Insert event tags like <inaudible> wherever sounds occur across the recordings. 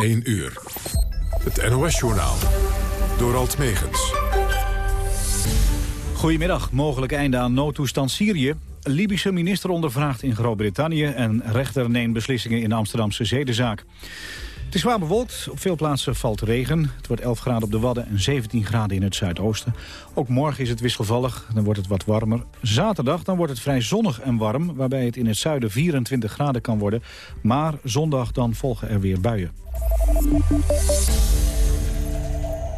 1 uur. Het NOS-journaal. Door Alt Megens. Goedemiddag. Mogelijk einde aan noodtoestand Syrië. Libische minister ondervraagt in Groot-Brittannië... en rechter neemt beslissingen in de Amsterdamse zedenzaak. Het is zwaar bewolkt. Op veel plaatsen valt regen. Het wordt 11 graden op de Wadden en 17 graden in het zuidoosten. Ook morgen is het wisselvallig. Dan wordt het wat warmer. Zaterdag dan wordt het vrij zonnig en warm... waarbij het in het zuiden 24 graden kan worden. Maar zondag dan volgen er weer buien.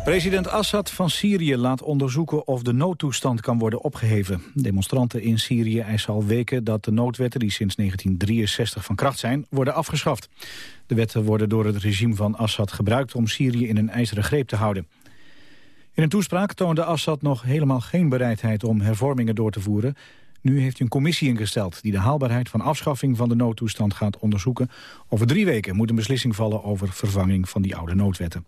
President Assad van Syrië laat onderzoeken of de noodtoestand kan worden opgeheven. Demonstranten in Syrië eisen al weken dat de noodwetten die sinds 1963 van kracht zijn, worden afgeschaft. De wetten worden door het regime van Assad gebruikt om Syrië in een ijzeren greep te houden. In een toespraak toonde Assad nog helemaal geen bereidheid om hervormingen door te voeren. Nu heeft hij een commissie ingesteld die de haalbaarheid van afschaffing van de noodtoestand gaat onderzoeken. Over drie weken moet een beslissing vallen over vervanging van die oude noodwetten.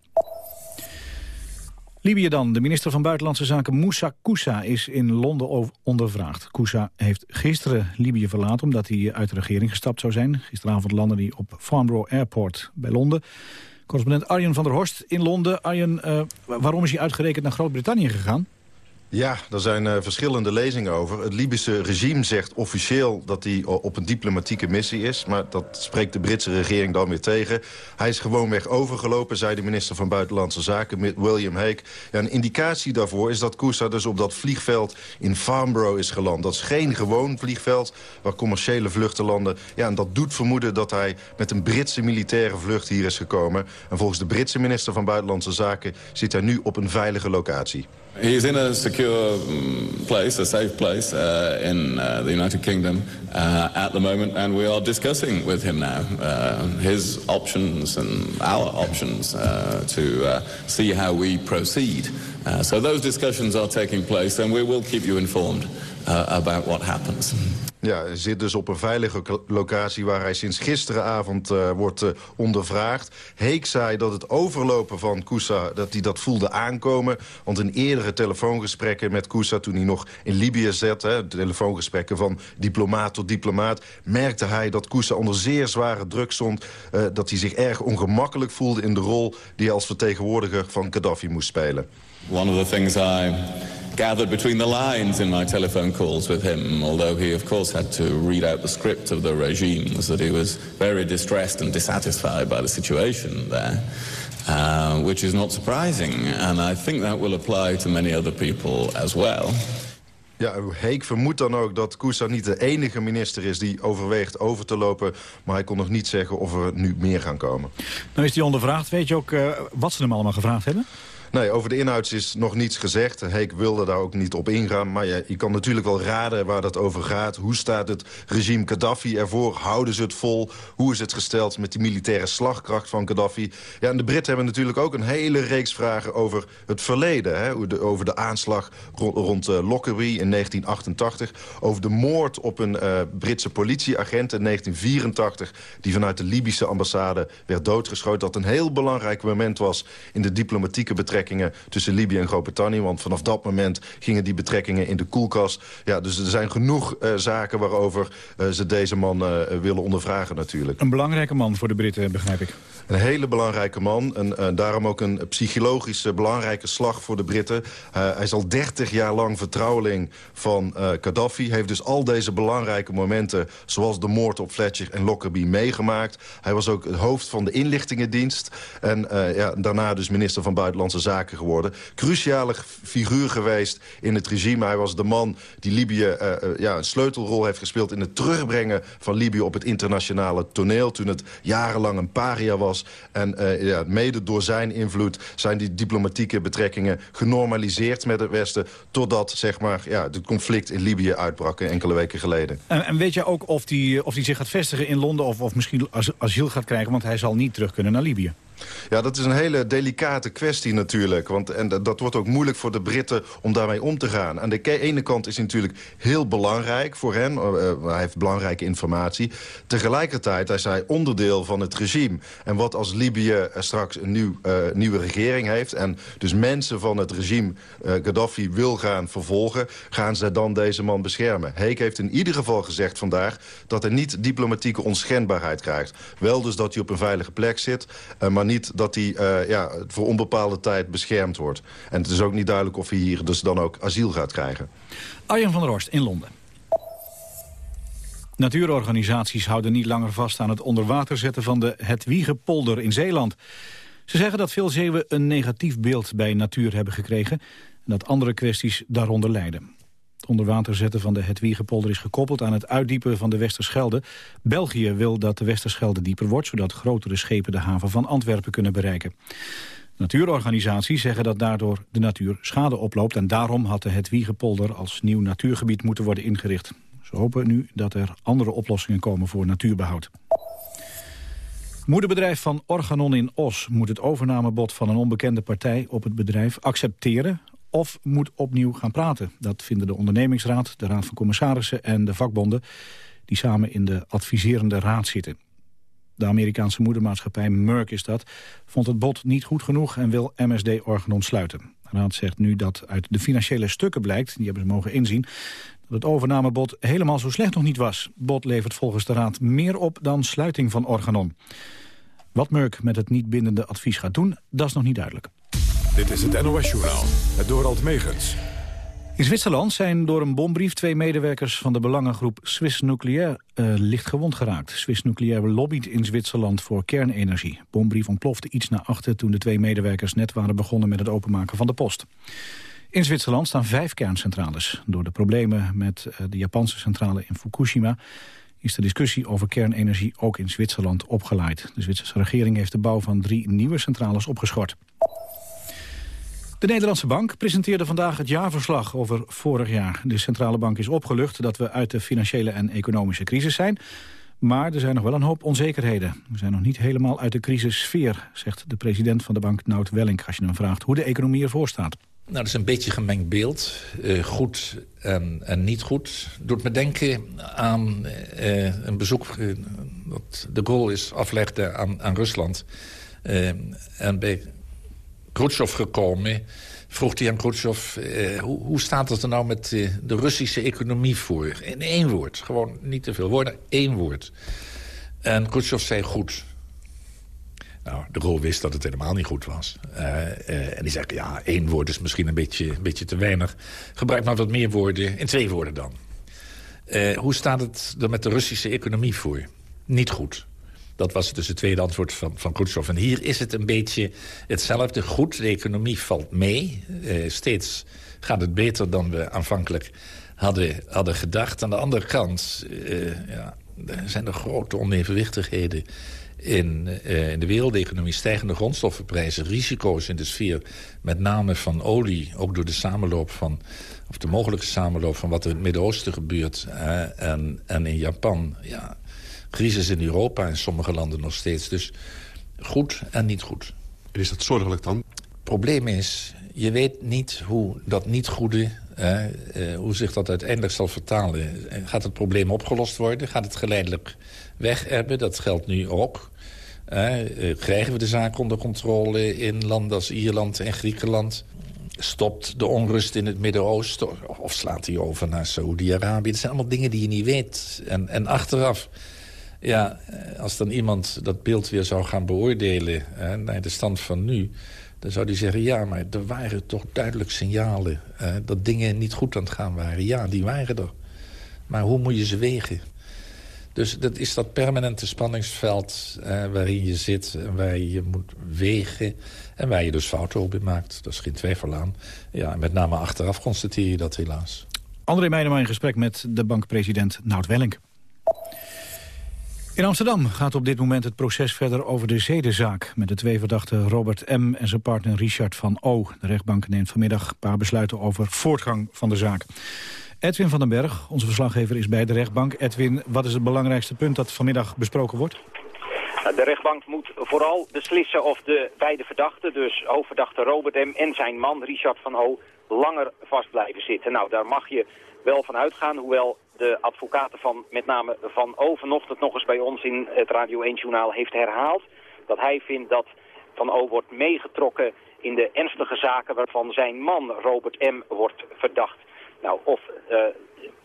Libië dan. De minister van Buitenlandse Zaken Moussa Koussa is in Londen ondervraagd. Koussa heeft gisteren Libië verlaten omdat hij uit de regering gestapt zou zijn. Gisteravond landde hij op Farnborough Airport bij Londen. Correspondent Arjen van der Horst in Londen. Arjen, uh, waarom is hij uitgerekend naar Groot-Brittannië gegaan? Ja, er zijn uh, verschillende lezingen over. Het Libische regime zegt officieel dat hij op een diplomatieke missie is. Maar dat spreekt de Britse regering dan weer tegen. Hij is gewoonweg overgelopen, zei de minister van Buitenlandse Zaken, William Hague. Een indicatie daarvoor is dat Kousa dus op dat vliegveld in Farnborough is geland. Dat is geen gewoon vliegveld waar commerciële vluchten landen. Ja, en dat doet vermoeden dat hij met een Britse militaire vlucht hier is gekomen. En volgens de Britse minister van Buitenlandse Zaken zit hij nu op een veilige locatie. He's in a secure mm, place, a safe place uh, in uh, the United Kingdom uh, at the moment, and we are discussing with him now uh, his options and our options uh, to uh, see how we proceed. so those discussions are taking place, and we will keep you informed about what happens. Ja, zit dus op een veilige locatie waar hij sinds gisteravond uh, wordt uh, ondervraagd. Heek zei dat het overlopen van Kousa, dat hij dat voelde aankomen. Want in eerdere telefoongesprekken met Kousa, toen hij nog in Libië zat... Hè, telefoongesprekken van diplomaat tot diplomaat... merkte hij dat Kousa onder zeer zware druk stond. Uh, dat hij zich erg ongemakkelijk voelde in de rol... die hij als vertegenwoordiger van Gaddafi moest spelen. One of the things I gathered between the lines in my telephone calls with him, although he, of course, had to read out the script of the regime, was that he was very distressed and dissatisfied by the situation there. Uh, which is not surprising, and I think that will apply to many other people as well. Ja, Heek vermoedt dan ook dat Kousa niet de enige minister is... die overweegt over te lopen. Maar hij kon nog niet zeggen of er nu meer gaan komen. Nou is hij ondervraagd. Weet je ook uh, wat ze hem allemaal gevraagd hebben? Nee, over de inhoud is nog niets gezegd. Heek wilde daar ook niet op ingaan. Maar je, je kan natuurlijk wel raden waar dat over gaat. Hoe staat het regime Gaddafi ervoor? Houden ze het vol? Hoe is het gesteld met die militaire slagkracht van Gaddafi? Ja, en de Britten hebben natuurlijk ook een hele reeks vragen over het verleden. Hè? over de aanslag rond, uh, Lockerbie in 1988. Over de moord op een uh, Britse politieagent in 1984... die vanuit de Libische ambassade werd doodgeschoten. Dat een heel belangrijk moment was in de diplomatieke betrekkingen tussen Libië en Groot-Brittannië. Want vanaf dat moment gingen die betrekkingen in de koelkast. Ja, dus er zijn genoeg uh, zaken waarover uh, ze deze man uh, willen ondervragen natuurlijk. Een belangrijke man voor de Britten, begrijp ik. Een hele belangrijke man. En daarom ook een psychologisch belangrijke slag voor de Britten. hij is al 30 jaar lang vertrouweling van Gaddafi. Heeft dus al deze belangrijke momenten... zoals de moord op Fletcher en Lockerbie meegemaakt. Hij was ook het hoofd van de inlichtingendienst. En ja, daarna dus minister van Buitenlandse Zaken geworden. Cruciale figuur geweest in het regime. Hij was de man die Libië uh, ja, een sleutelrol heeft gespeeld... in het terugbrengen van Libië op het internationale toneel... toen het jarenlang een paria was. En uh, ja, mede door zijn invloed zijn die diplomatieke betrekkingen... genormaliseerd met het Westen... totdat zeg maar, ja, het conflict in Libië uitbrak enkele weken geleden. En, en weet je ook of hij die, of die zich gaat vestigen in Londen... of, of misschien asiel gaat krijgen, want hij zal niet terug kunnen naar Libië? Ja, dat is een hele delicate kwestie natuurlijk. Want, en dat wordt ook moeilijk voor de Britten om daarmee om te gaan. Aan de ene kant is hij natuurlijk heel belangrijk voor hen. Uh, hij heeft belangrijke informatie. Tegelijkertijd is hij onderdeel van het regime. En wat als Libië straks een nieuw, nieuwe regering heeft... en dus mensen van het regime Gaddafi wil gaan vervolgen... gaan ze dan deze man beschermen. Heek heeft in ieder geval gezegd vandaag... dat hij niet diplomatieke onschendbaarheid krijgt. Wel dus dat hij op een veilige plek zit, maar niet dat hij ja, voor onbepaalde tijd beschermd wordt. En het is ook niet duidelijk of hij hier dus dan ook asiel gaat krijgen. Arjen van der Horst in Londen. Natuurorganisaties houden niet langer vast aan het onderwater zetten van de Hetwiegepolder in Zeeland. Ze zeggen dat veel zeeuwen een negatief beeld bij natuur hebben gekregen... en dat andere kwesties daaronder lijden. Het onderwater zetten van de Hetwiegepolder is gekoppeld aan het uitdiepen van de Westerschelde. België wil dat de Westerschelde dieper wordt... zodat grotere schepen de haven van Antwerpen kunnen bereiken. Natuurorganisaties zeggen dat daardoor de natuur schade oploopt... en daarom had de Hetwiegepolder als nieuw natuurgebied moeten worden ingericht. Ze hopen nu dat er andere oplossingen komen voor natuurbehoud. Moederbedrijf van Organon in Os moet het overnamebod van een onbekende partij op het bedrijf accepteren of moet opnieuw gaan praten. Dat vinden de ondernemingsraad, de raad van commissarissen en de vakbonden die samen in de adviserende raad zitten. De Amerikaanse moedermaatschappij Merck is dat, vond het bod niet goed genoeg en wil MSD Organon sluiten. De raad zegt nu dat uit de financiële stukken blijkt, die hebben ze mogen inzien, dat het overnamebod helemaal zo slecht nog niet was. Bod levert volgens de raad meer op dan sluiting van Organon. Wat Merck met het niet bindende advies gaat doen, dat is nog niet duidelijk. Dit is het NOS-journaal, het Dorald Megens. In Zwitserland zijn door een bombrief twee medewerkers van de belangengroep Swiss Nucleair uh, licht gewond geraakt. Swiss Nucleair lobbyt in Zwitserland voor kernenergie. bombrief ontplofte iets naar achter toen de twee medewerkers net waren begonnen met het openmaken van de post. In Zwitserland staan vijf kerncentrales. Door de problemen met uh, de Japanse centrale in Fukushima is de discussie over kernenergie ook in Zwitserland opgeleid. De Zwitserse regering heeft de bouw van drie nieuwe centrales opgeschort. De Nederlandse Bank presenteerde vandaag het jaarverslag over vorig jaar. De centrale bank is opgelucht dat we uit de financiële en economische crisis zijn. Maar er zijn nog wel een hoop onzekerheden. We zijn nog niet helemaal uit de crisissfeer, zegt de president van de bank Nout Welling... als je hem vraagt hoe de economie ervoor staat. Nou, dat is een beetje gemengd beeld. Uh, goed en, en, niet goed. Doet me denken aan uh, een bezoek dat de Gaulle is aflegde aan, aan Rusland. en bij Khrushchev gekomen vroeg hij aan Khrushchev... hoe, hoe, staat het er nou met de Russische economie voor? In één woord, gewoon niet te veel woorden, één woord. En Khrushchev zei goed. Nou, de Gaulle wist dat het helemaal niet goed was. Uh, uh, en die zei, ja, één woord is misschien een beetje, een beetje te weinig. Gebruik maar wat meer woorden, in twee woorden dan. Hoe staat het er met de Russische economie voor? Niet goed. Dat was dus het tweede antwoord van, van Khrushchev. En hier is het een beetje hetzelfde. Goed, de economie valt mee. steeds gaat het beter dan we aanvankelijk hadden, hadden gedacht. Aan de andere kant ja, zijn er grote onevenwichtigheden in, uh, in de wereldeconomie stijgende grondstoffenprijzen... risico's in de sfeer, met name van olie... ook door de samenloop van, of de mogelijke samenloop van wat er in het Midden-Oosten gebeurt... En, en in Japan, ja, crisis in Europa en sommige landen nog steeds. Dus goed en niet goed. En is dat zorgelijk dan? Het probleem is, je weet niet hoe dat niet goede... Uh, hoe zich dat uiteindelijk zal vertalen. Gaat het probleem opgelost worden? Gaat het geleidelijk weg hebben? Dat geldt nu ook. Uh, krijgen we de zaak onder controle in landen als Ierland en Griekenland? Stopt de onrust in het Midden-Oosten? Of slaat hij over naar Saoedi-Arabië? Dat zijn allemaal dingen die je niet weet. En, en achteraf, ja, eh, als dan iemand dat beeld weer zou gaan beoordelen... Hè, naar de stand van nu, dan zou hij zeggen... ja, maar er waren toch duidelijk signalen dat dingen niet goed aan het gaan waren. Ja, die waren er. Maar hoe moet je ze wegen? Dus dat is dat permanente spanningsveld waarin je zit... en waar je moet wegen en waar je dus fouten op in maakt. Dat is geen twijfel aan. Ja, met name achteraf constateer je dat helaas. André Meijnema in gesprek met de bankpresident Nout Welling. In Amsterdam gaat op dit moment het proces verder over de zedenzaak... met de twee verdachten Robert M. en zijn partner Richard van O. De rechtbank neemt vanmiddag een paar besluiten over voortgang van de zaak. Edwin van den Berg, onze verslaggever, is bij de rechtbank. Edwin, wat is het belangrijkste punt dat vanmiddag besproken wordt? De rechtbank moet vooral beslissen of de beide verdachten, dus hoofdverdachte Robert M. en zijn man Richard van O, langer vast blijven zitten. Nou, daar mag je wel van uitgaan, hoewel de advocaten van met name Van O vanochtend nog eens bij ons in het Radio 1-journaal heeft herhaald dat hij vindt dat Van O wordt meegetrokken in de ernstige zaken waarvan zijn man Robert M. wordt verdacht. Nou, of uh,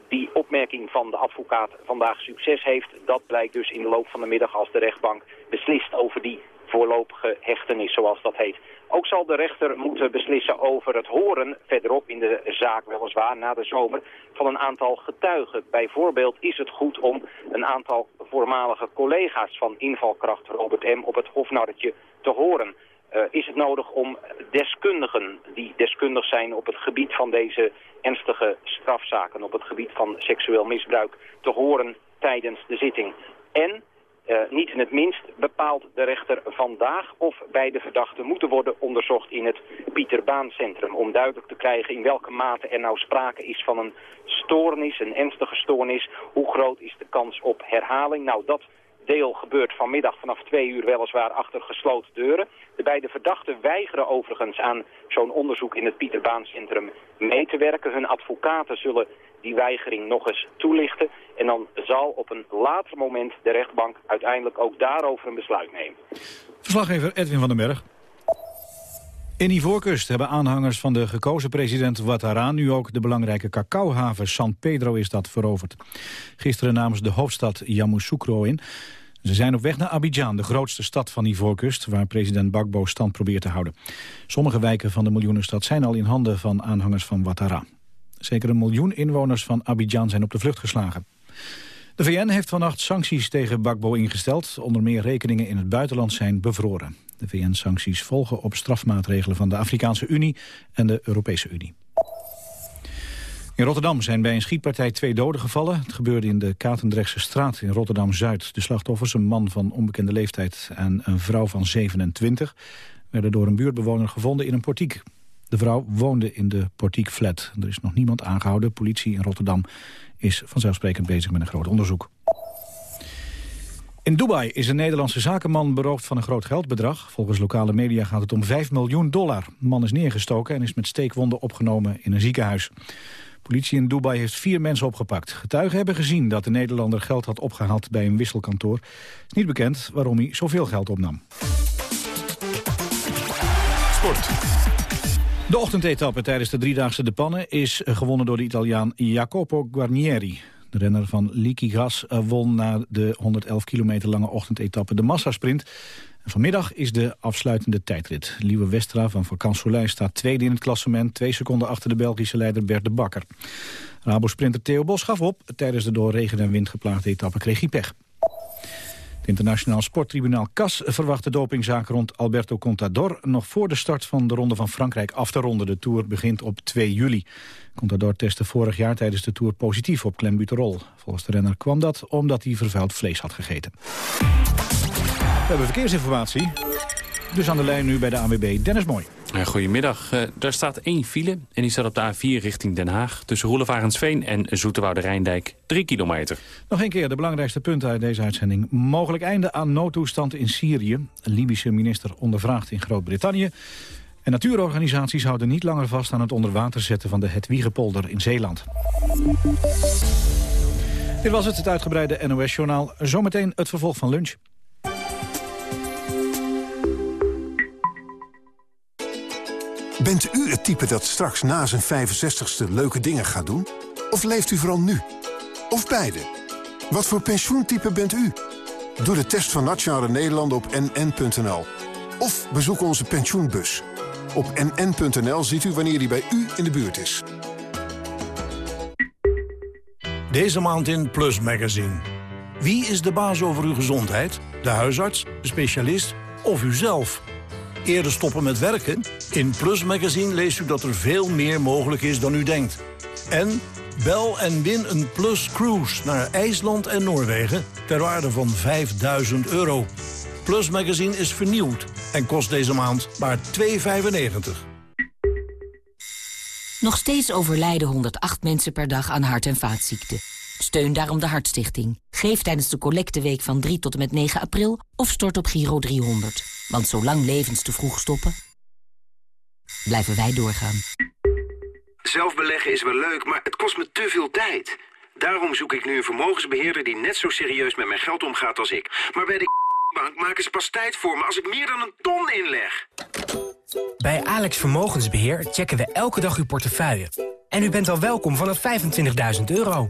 die opmerking van de advocaat vandaag succes heeft, dat blijkt dus in de loop van de middag als de rechtbank beslist over die voorlopige hechtenis, zoals dat heet. Ook zal de rechter moeten beslissen over het horen verderop in de zaak, weliswaar na de zomer, van een aantal getuigen. Bijvoorbeeld is het goed om een aantal voormalige collega's van invalkracht Robert M. op het hofnarretje te horen. Uh, is het nodig om deskundigen die deskundig zijn op het gebied van deze ernstige strafzaken, op het gebied van seksueel misbruik, te horen tijdens de zitting. En niet in het minst bepaalt de rechter vandaag of beide verdachten moeten worden onderzocht in het Pieterbaancentrum. Om duidelijk te krijgen in welke mate er nou sprake is van een stoornis, een ernstige stoornis. Hoe groot is de kans op herhaling? Nou, dat deel gebeurt vanmiddag vanaf twee uur weliswaar achter gesloten deuren. De beide verdachten weigeren overigens aan zo'n onderzoek in het Pieterbaancentrum mee te werken. Hun advocaten zullen die weigering nog eens toelichten. En dan zal op een later moment de rechtbank uiteindelijk ook daarover een besluit nemen. Verslaggever Edwin van den Berg. In Ivoorkust hebben aanhangers van de gekozen president Ouattara... nu ook de belangrijke cacaohaven San Pedro is dat veroverd. Gisteren namen ze de hoofdstad Yamoussoukro in. Ze zijn op weg naar Abidjan, de grootste stad van Ivoorkust... waar president Bagbo stand probeert te houden. Sommige wijken van de miljoenenstad zijn al in handen van aanhangers van Ouattara. Zeker een miljoen inwoners van Abidjan zijn op de vlucht geslagen. De VN heeft vannacht sancties tegen Bagbo ingesteld. Onder meer rekeningen in het buitenland zijn bevroren. De VN-sancties volgen op strafmaatregelen van de Afrikaanse Unie en de Europese Unie. In Rotterdam zijn bij een schietpartij twee doden gevallen. Het gebeurde in de Katendrechtse straat in Rotterdam-Zuid. De slachtoffers, een man van onbekende leeftijd en een vrouw van 27... werden door een buurtbewoner gevonden in een portiek. De vrouw woonde in de portiekflat. Er is nog niemand aangehouden. Politie in Rotterdam is vanzelfsprekend bezig met een groot onderzoek. In Dubai is een Nederlandse zakenman beroofd van een groot geldbedrag. Volgens lokale media gaat het om 5 miljoen dollar. De man is neergestoken en is met steekwonden opgenomen in een ziekenhuis. Politie in Dubai heeft vier mensen opgepakt. Getuigen hebben gezien dat de Nederlander geld had opgehaald bij een wisselkantoor. Het is niet bekend waarom hij zoveel geld opnam. Sport. De ochtendetappe tijdens de driedaagse De Pannen is gewonnen door de Italiaan Jacopo Guarnieri. De renner van Liquigas won na de 111 kilometer lange ochtendetappe de massasprint. En vanmiddag is de afsluitende tijdrit. Liewe Westra van Vakant staat tweede in het klassement... twee seconden achter de Belgische leider Bert de Bakker. Rabo-sprinter Theo Bos gaf op. Tijdens de door regen en wind geplaagde etappe kreeg hij pech. Internationaal sporttribunaal CAS verwacht de dopingzaak rond Alberto Contador nog voor de start van de Ronde van Frankrijk af te ronden. De Tour begint op 2 juli. Contador testte vorig jaar tijdens de Tour positief op klembuterol. Volgens de renner kwam dat omdat hij vervuild vlees had gegeten. We hebben verkeersinformatie. Dus aan de lijn nu bij de ANWB Dennis Mooi. Goedemiddag. Uh, er staat één file en die staat op de A4 richting Den Haag... tussen Roelevarensveen en Zoeterwoude Rijndijk, 3 kilometer. Nog een keer de belangrijkste punten uit deze uitzending. Mogelijk einde aan noodtoestand in Syrië. Een Libische minister ondervraagt in Groot-Brittannië. En natuurorganisaties houden niet langer vast aan het onderwater zetten... van de Hetwiegepolder in Zeeland. Dit was het, het uitgebreide NOS-journaal. Zometeen het vervolg van lunch. Bent u het type dat straks na zijn 65ste leuke dingen gaat doen? Of leeft u vooral nu? Of beide? Wat voor pensioentype bent u? Doe de test van Nationale Nederlanden op nn.nl. Of bezoek onze pensioenbus. Op nn.nl ziet u wanneer die bij u in de buurt is. Deze maand in Plus Magazine. Wie is de baas over uw gezondheid? De huisarts, de specialist of uzelf? Eerder stoppen met werken? In Plus Magazine leest u dat er veel meer mogelijk is dan u denkt. En bel en win een Plus Cruise naar IJsland en Noorwegen... ter waarde van 5000 euro. Plus Magazine is vernieuwd en kost deze maand maar 2,95. Nog steeds overlijden 108 mensen per dag aan hart- en vaatziekten. Steun daarom de Hartstichting. Geef tijdens de collecteweek van 3 tot en met 9 april of stort op Giro 300. Want zolang levens te vroeg stoppen, blijven wij doorgaan. Zelf beleggen is wel leuk, maar het kost me te veel tijd. Daarom zoek ik nu een vermogensbeheerder die net zo serieus met mijn geld omgaat als ik. Maar bij de bank maken ze pas tijd voor me als ik meer dan een ton inleg. Bij Alex Vermogensbeheer checken we elke dag uw portefeuille. En u bent al welkom vanaf 25.000 euro.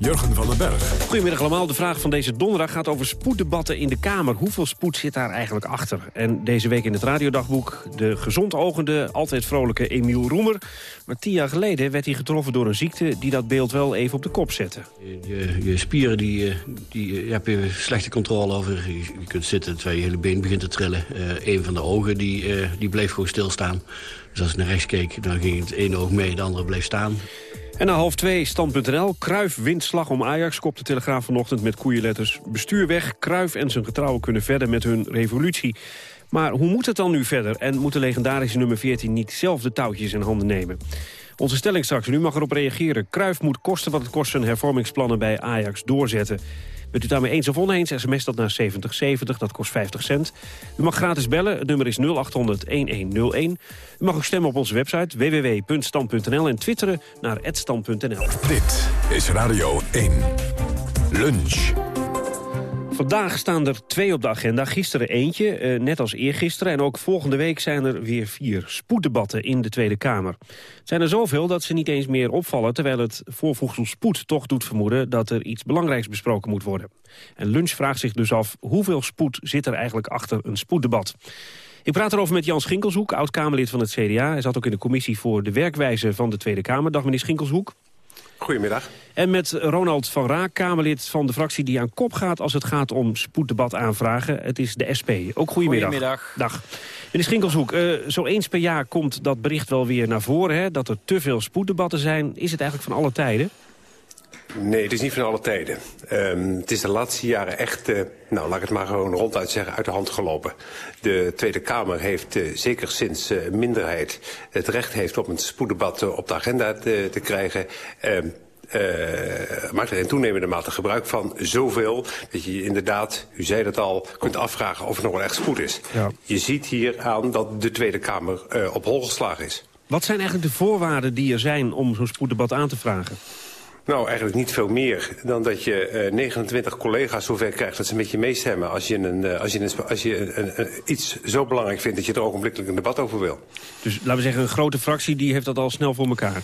Jurgen van den Berg. Goedemiddag allemaal. De vraag van deze donderdag gaat over spoeddebatten in de Kamer. Hoeveel spoed zit daar eigenlijk achter? En deze week in het radiodagboek de gezond ogende, altijd vrolijke Emiel Roemer. Maar tien jaar geleden werd hij getroffen door een ziekte die dat beeld wel even op de kop zette. Je, je spieren, die, eh, die, eh, je hebt je slechte controle over. Je, je kunt zitten terwijl je hele been begint te trillen. Uh, een van de ogen die, uh, die bleef gewoon stilstaan. Dus als ik naar rechts keek, dan ging het ene oog mee, de andere bleef staan. En na half twee, stand.nl. Kruif wint slag om Ajax, kopt de Telegraaf vanochtend met koeienletters. Bestuur weg, Kruif en zijn getrouwen kunnen verder met hun revolutie. Maar hoe moet het dan nu verder? En moet de legendarische nummer 14 niet zelf de touwtjes in handen nemen? Onze stelling straks, u mag erop reageren. Kruif moet kosten wat het kost zijn hervormingsplannen bij Ajax doorzetten. Bent u daarmee eens of oneens, sms dat naar 7070, dat kost 50 cent. U mag gratis bellen, het nummer is 0800-1101. U mag ook stemmen op onze website www.stand.nl en twitteren naar @stand.nl. Dit is Radio 1. Lunch. Vandaag staan er twee op de agenda. Gisteren eentje, eh, net als eergisteren. En ook volgende week zijn er weer vier spoeddebatten in de Tweede Kamer. Het zijn er zoveel dat ze niet eens meer opvallen... terwijl het voorvoegsel spoed toch doet vermoeden... dat er iets belangrijks besproken moet worden. En Lunch vraagt zich dus af... hoeveel spoed zit er eigenlijk achter een spoeddebat? Ik praat erover met Jan Schinkelshoek, oud-Kamerlid van het CDA. Hij zat ook in de commissie voor de werkwijze van de Tweede Kamer. Dag meneer Schinkelshoek. Goedemiddag. En met Ronald van Raak, Kamerlid van de fractie die aan kop gaat... als het gaat om spoeddebat aanvragen. Het is de SP. Ook goedemiddag. Goedemiddag. Dag. Meneer Schinkelshoek, uh, zo eens per jaar komt dat bericht wel weer naar voren... Hè, dat er te veel spoeddebatten zijn. Is het eigenlijk van alle tijden? Nee, het is niet van alle tijden. Um, het is de laatste jaren echt, uh, nou laat ik het maar gewoon ronduit zeggen, uit de hand gelopen. De Tweede Kamer heeft uh, zeker sinds uh, minderheid het recht heeft om een spoeddebat op de agenda te, te krijgen... Um, uh, maakt er in toenemende mate gebruik van. Zoveel dat je inderdaad, u zei het al, kunt afvragen of er nog wel echt spoed is. Ja. Je ziet hier aan dat de Tweede Kamer uh, op hol geslagen is. Wat zijn eigenlijk de voorwaarden die er zijn om zo'n spoeddebat aan te vragen? Nou, eigenlijk niet veel meer dan dat je uh, 29 collega's zover krijgt dat ze met je meestemmen als je, een, uh, als je, een, als je een, een, iets zo belangrijk vindt dat je er ogenblikkelijk een debat over wil. Dus laten we zeggen, een grote fractie die heeft dat al snel voor elkaar.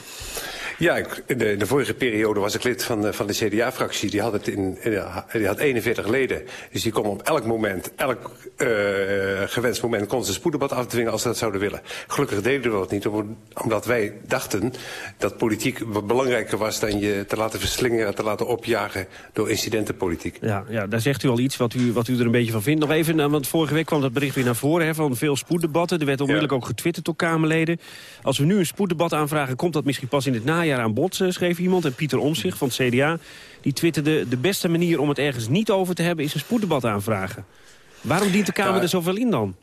Ja, ik, in de, de, vorige periode was ik lid van de, van de CDA-fractie. Die had het in, die had 41 leden. Dus die kon op elk moment, elk uh, gewenst moment, kon ze een spoeddebat afdwingen als ze dat zouden willen. Gelukkig deden we dat niet, omdat wij dachten dat politiek belangrijker was dan je te laten verslingen, te laten opjagen door incidentenpolitiek. Ja, ja daar zegt u al iets wat u, wat u er een beetje van vindt. Nog even, want vorige week kwam dat bericht weer naar voren hè, van veel spoeddebatten. Er werd onmiddellijk ja. ook getwitterd door Kamerleden. Als we nu een spoeddebat aanvragen, komt dat misschien pas in het najaar jaar aan bod, schreef iemand. En Pieter Omtzigt van het CDA, die twitterde... de beste manier om het ergens niet over te hebben is een spoeddebat aanvragen. Waarom dient de Kamer er zoveel in dan?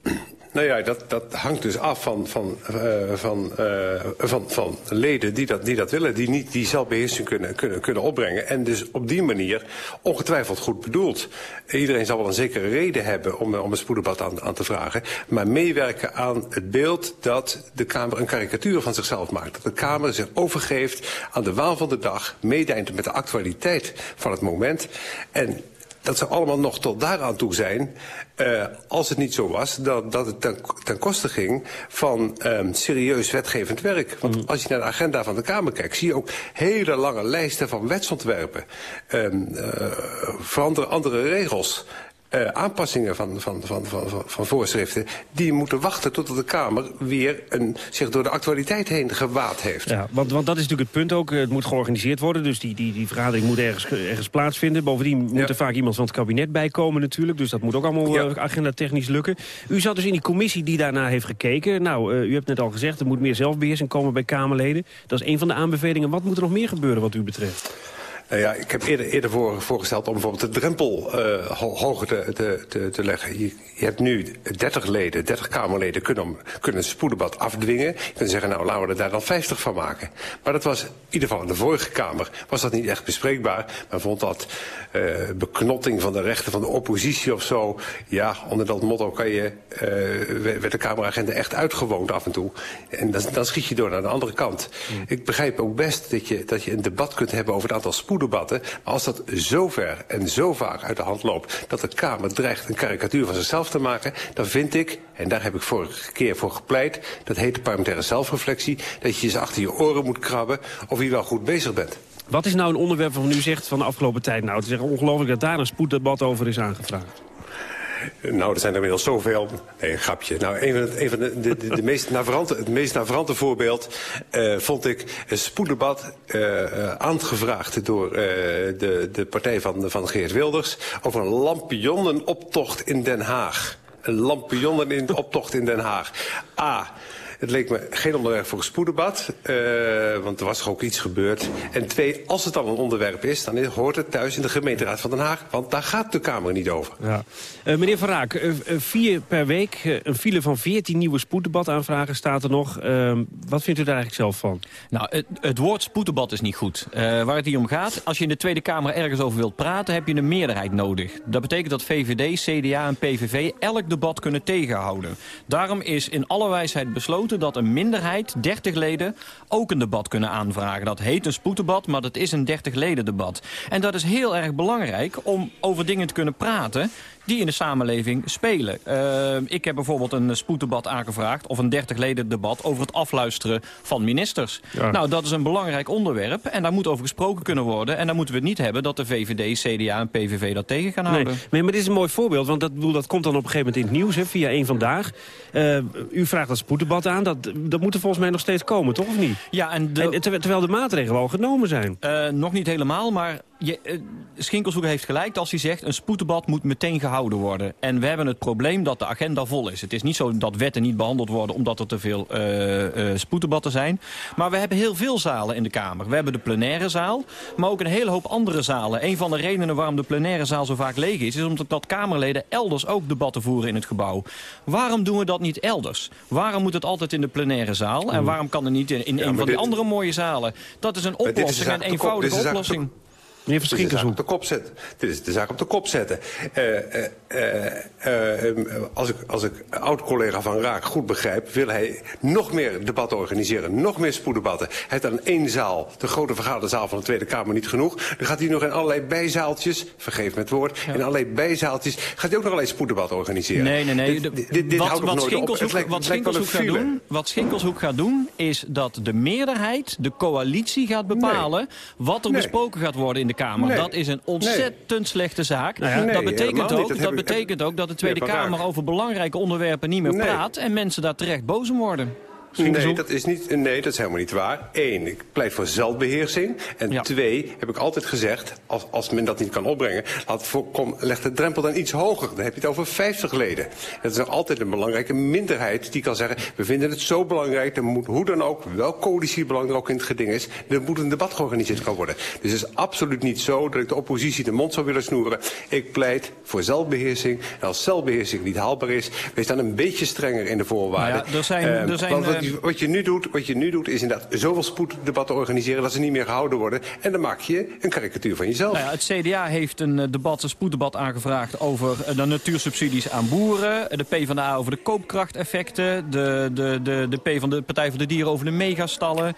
Nou ja, dat, dat hangt dus af van, van, uh, van, uh, van, van leden die dat, die dat willen. Die niet die zelfbeheersing kunnen, kunnen, kunnen opbrengen. En dus op die manier ongetwijfeld goed bedoeld. Iedereen zal wel een zekere reden hebben om, om een spoeddebat aan, aan te vragen. Maar meewerken aan het beeld dat de Kamer een karikatuur van zichzelf maakt. Dat de Kamer zich overgeeft aan de waan van de dag. Meedijnt met de actualiteit van het moment. En dat zou allemaal nog tot daaraan toe zijn... Uh, als het niet zo was dat, dat het ten, ten koste ging van um, serieus wetgevend werk. Want mm. als je naar de agenda van de Kamer kijkt... zie je ook hele lange lijsten van wetsontwerpen. Um, uh, voor andere regels. Uh, aanpassingen van, van, van, van, van voorschriften... die moeten wachten totdat de Kamer weer een, zich door de actualiteit heen gewaad heeft. Ja, want, want dat is natuurlijk het punt ook. Het moet georganiseerd worden, dus die, die, die vergadering moet ergens, ergens plaatsvinden. Bovendien moet er vaak iemand van het kabinet bij komen natuurlijk. Dus dat moet ook allemaal ja. agenda technisch lukken. U zat dus in die commissie die daarna heeft gekeken. Nou, uh, u hebt net al gezegd, er moet meer zelfbeheersing komen bij Kamerleden. Dat is een van de aanbevelingen. Wat moet er nog meer gebeuren wat u betreft? Nou ja, ik heb eerder, eerder voor, voorgesteld om bijvoorbeeld de drempel uh, ho hoger te, te, te, te leggen. Je, je, hebt nu 30 leden, 30 Kamerleden kunnen, kunnen een spoeddebat afdwingen. Je kunt zeggen, nou laten we er daar dan 50 van maken. Maar dat was, in ieder geval in de vorige Kamer, was dat niet echt bespreekbaar. Men vond dat uh, beknotting van de rechten van de oppositie of zo. Ja, onder dat motto kan je, uh, werd de Kameragenda echt uitgewoond af en toe. En dan, dan schiet je door naar de andere kant. Mm. Ik begrijp ook best dat je, dat je een debat kunt hebben over het aantal spoeddebatten. Maar als dat zo ver en zo vaak uit de hand loopt... dat de Kamer dreigt een karikatuur van zichzelf te maken... dan vind ik, en daar heb ik vorige keer voor gepleit... dat heet de parlementaire zelfreflectie... dat je eens achter je oren moet krabben of je wel goed bezig bent. Wat is nou een onderwerp waarvan u zegt van de afgelopen tijd... nou, het is ongelooflijk dat daar een spoeddebat over is aangevraagd? Nou, er zijn er inmiddels zoveel. Nee, een grapje. Nou, een van, het, van de, de, de, de meest navarante, het meest navarante voorbeeld uh, vond ik een spoeddebat uh, aangevraagd door de, de partij van, van Geert Wilders over een lampionnenoptocht in Den Haag. Een lampionnenoptocht in Den Haag. A. Het leek me geen onderwerp voor een spoeddebat, uh, want er was toch ook iets gebeurd. En twee, als het al een onderwerp is, dan hoort het thuis in de gemeenteraad van Den Haag. Want daar gaat de Kamer niet over. Ja. Uh, meneer Van Raak, uh, vier per week, een file van 14 nieuwe spoeddebataanvragen staat er nog. Ehm, wat vindt u daar eigenlijk zelf van? Nou, het, het woord spoeddebat is niet goed. waar het hier om gaat, als je in de Tweede Kamer ergens over wilt praten, heb je een meerderheid nodig. Dat betekent dat VVD, CDA en PVV elk debat kunnen tegenhouden. Daarom is in alle wijsheid besloten dat een minderheid, 30 leden, ook een debat kunnen aanvragen. Dat heet een spoeddebat, maar dat is een 30 leden debat. En dat is heel erg belangrijk om over dingen te kunnen praten die in de samenleving spelen. Uh, ik heb bijvoorbeeld een spoeddebat aangevraagd... of een 30-leden debat over het afluisteren van ministers. Ja. Nou, dat is een belangrijk onderwerp en daar moet over gesproken kunnen worden. En dan moeten we het niet hebben dat de VVD, CDA en PVV dat tegen gaan houden. Nee, maar dit is een mooi voorbeeld, want dat, dat komt dan op een gegeven moment in het nieuws... Hè, via één Vandaag. Uh, u vraagt dat spoeddebat aan, dat, dat moet er volgens mij nog steeds komen, toch of niet? Ja, en, de... en terwijl de maatregelen al genomen zijn. Uh, nog niet helemaal, maar je, uh, Schinkelshoek heeft gelijk als hij zegt... een spoeddebat moet meteen gehouden worden. En we hebben het probleem dat de agenda vol is. Het is niet zo dat wetten niet behandeld worden... omdat er te veel uh, uh, spoeddebatten zijn. Maar we hebben heel veel zalen in de Kamer. We hebben de plenaire zaal, maar ook een hele hoop andere zalen. Een van de redenen waarom de plenaire zaal zo vaak leeg is... is omdat dat Kamerleden elders ook debatten voeren in het gebouw. Waarom doen we dat niet elders? Waarom moet het altijd in de plenaire zaal? En waarom kan er niet in, in ja, een van dit... die andere mooie zalen? Dat is een oplossing, een eenvoudige oplossing. Meneer is de zaak op de kop zetten. Dit is de zaak op de kop zetten. Uh, uh, als ik, als ik oud-collega van Raak goed begrijp... wil hij nog meer debatten organiseren. Nog meer spoeddebatten. Hij heeft aan één zaal, de grote vergaderzaal van de Tweede Kamer, niet genoeg. Dan gaat hij nog in allerlei bijzaaltjes, vergeef me het woord... Ja. in allerlei bijzaaltjes gaat hij ook nog allerlei spoeddebatten organiseren. Nee, nee, nee. Dit, dit, dit wat, houdt wat lijkt, wat Schinkelshoek gaat doen, wat Schinkelshoek gaat doen... is dat de meerderheid, de coalitie gaat bepalen... Nee. wat er nee. besproken gaat worden in de Kamer. Nee. Dat is een ontzettend nee. slechte zaak. Nou ja, nee, dat betekent, ook, dat, dat betekent ook dat de Tweede Kamer over belangrijke onderwerpen niet meer praat... en mensen daar terecht boos om worden. Nee dat, is niet, nee, dat is helemaal niet waar. Eén, ik pleit voor zelfbeheersing. En ja. twee, heb ik altijd gezegd, als, als men dat niet kan opbrengen... Laat voor, kom, leg de drempel dan iets hoger. Dan heb je het over 50 leden. Dat is altijd een belangrijke minderheid die kan zeggen... we vinden het zo belangrijk, er moet hoe dan ook... welk coalitiebelang er ook in het geding is... er moet een debat georganiseerd kan worden. Dus het is absoluut niet zo dat ik de oppositie de mond zou willen snoeren. Ik pleit voor zelfbeheersing. En als zelfbeheersing niet haalbaar is... wees dan een beetje strenger in de voorwaarden. Nou ja, er zijn, er zijn, wat je, nu doet, wat je nu doet is inderdaad zoveel spoeddebatten organiseren... dat ze niet meer gehouden worden. En dan maak je een karikatuur van jezelf. Nou ja, het CDA heeft een debat, een spoeddebat aangevraagd... over de natuursubsidies aan boeren. De PvdA over de koopkrachteffecten. De, de, de, de P van de Partij voor de Dieren over de megastallen.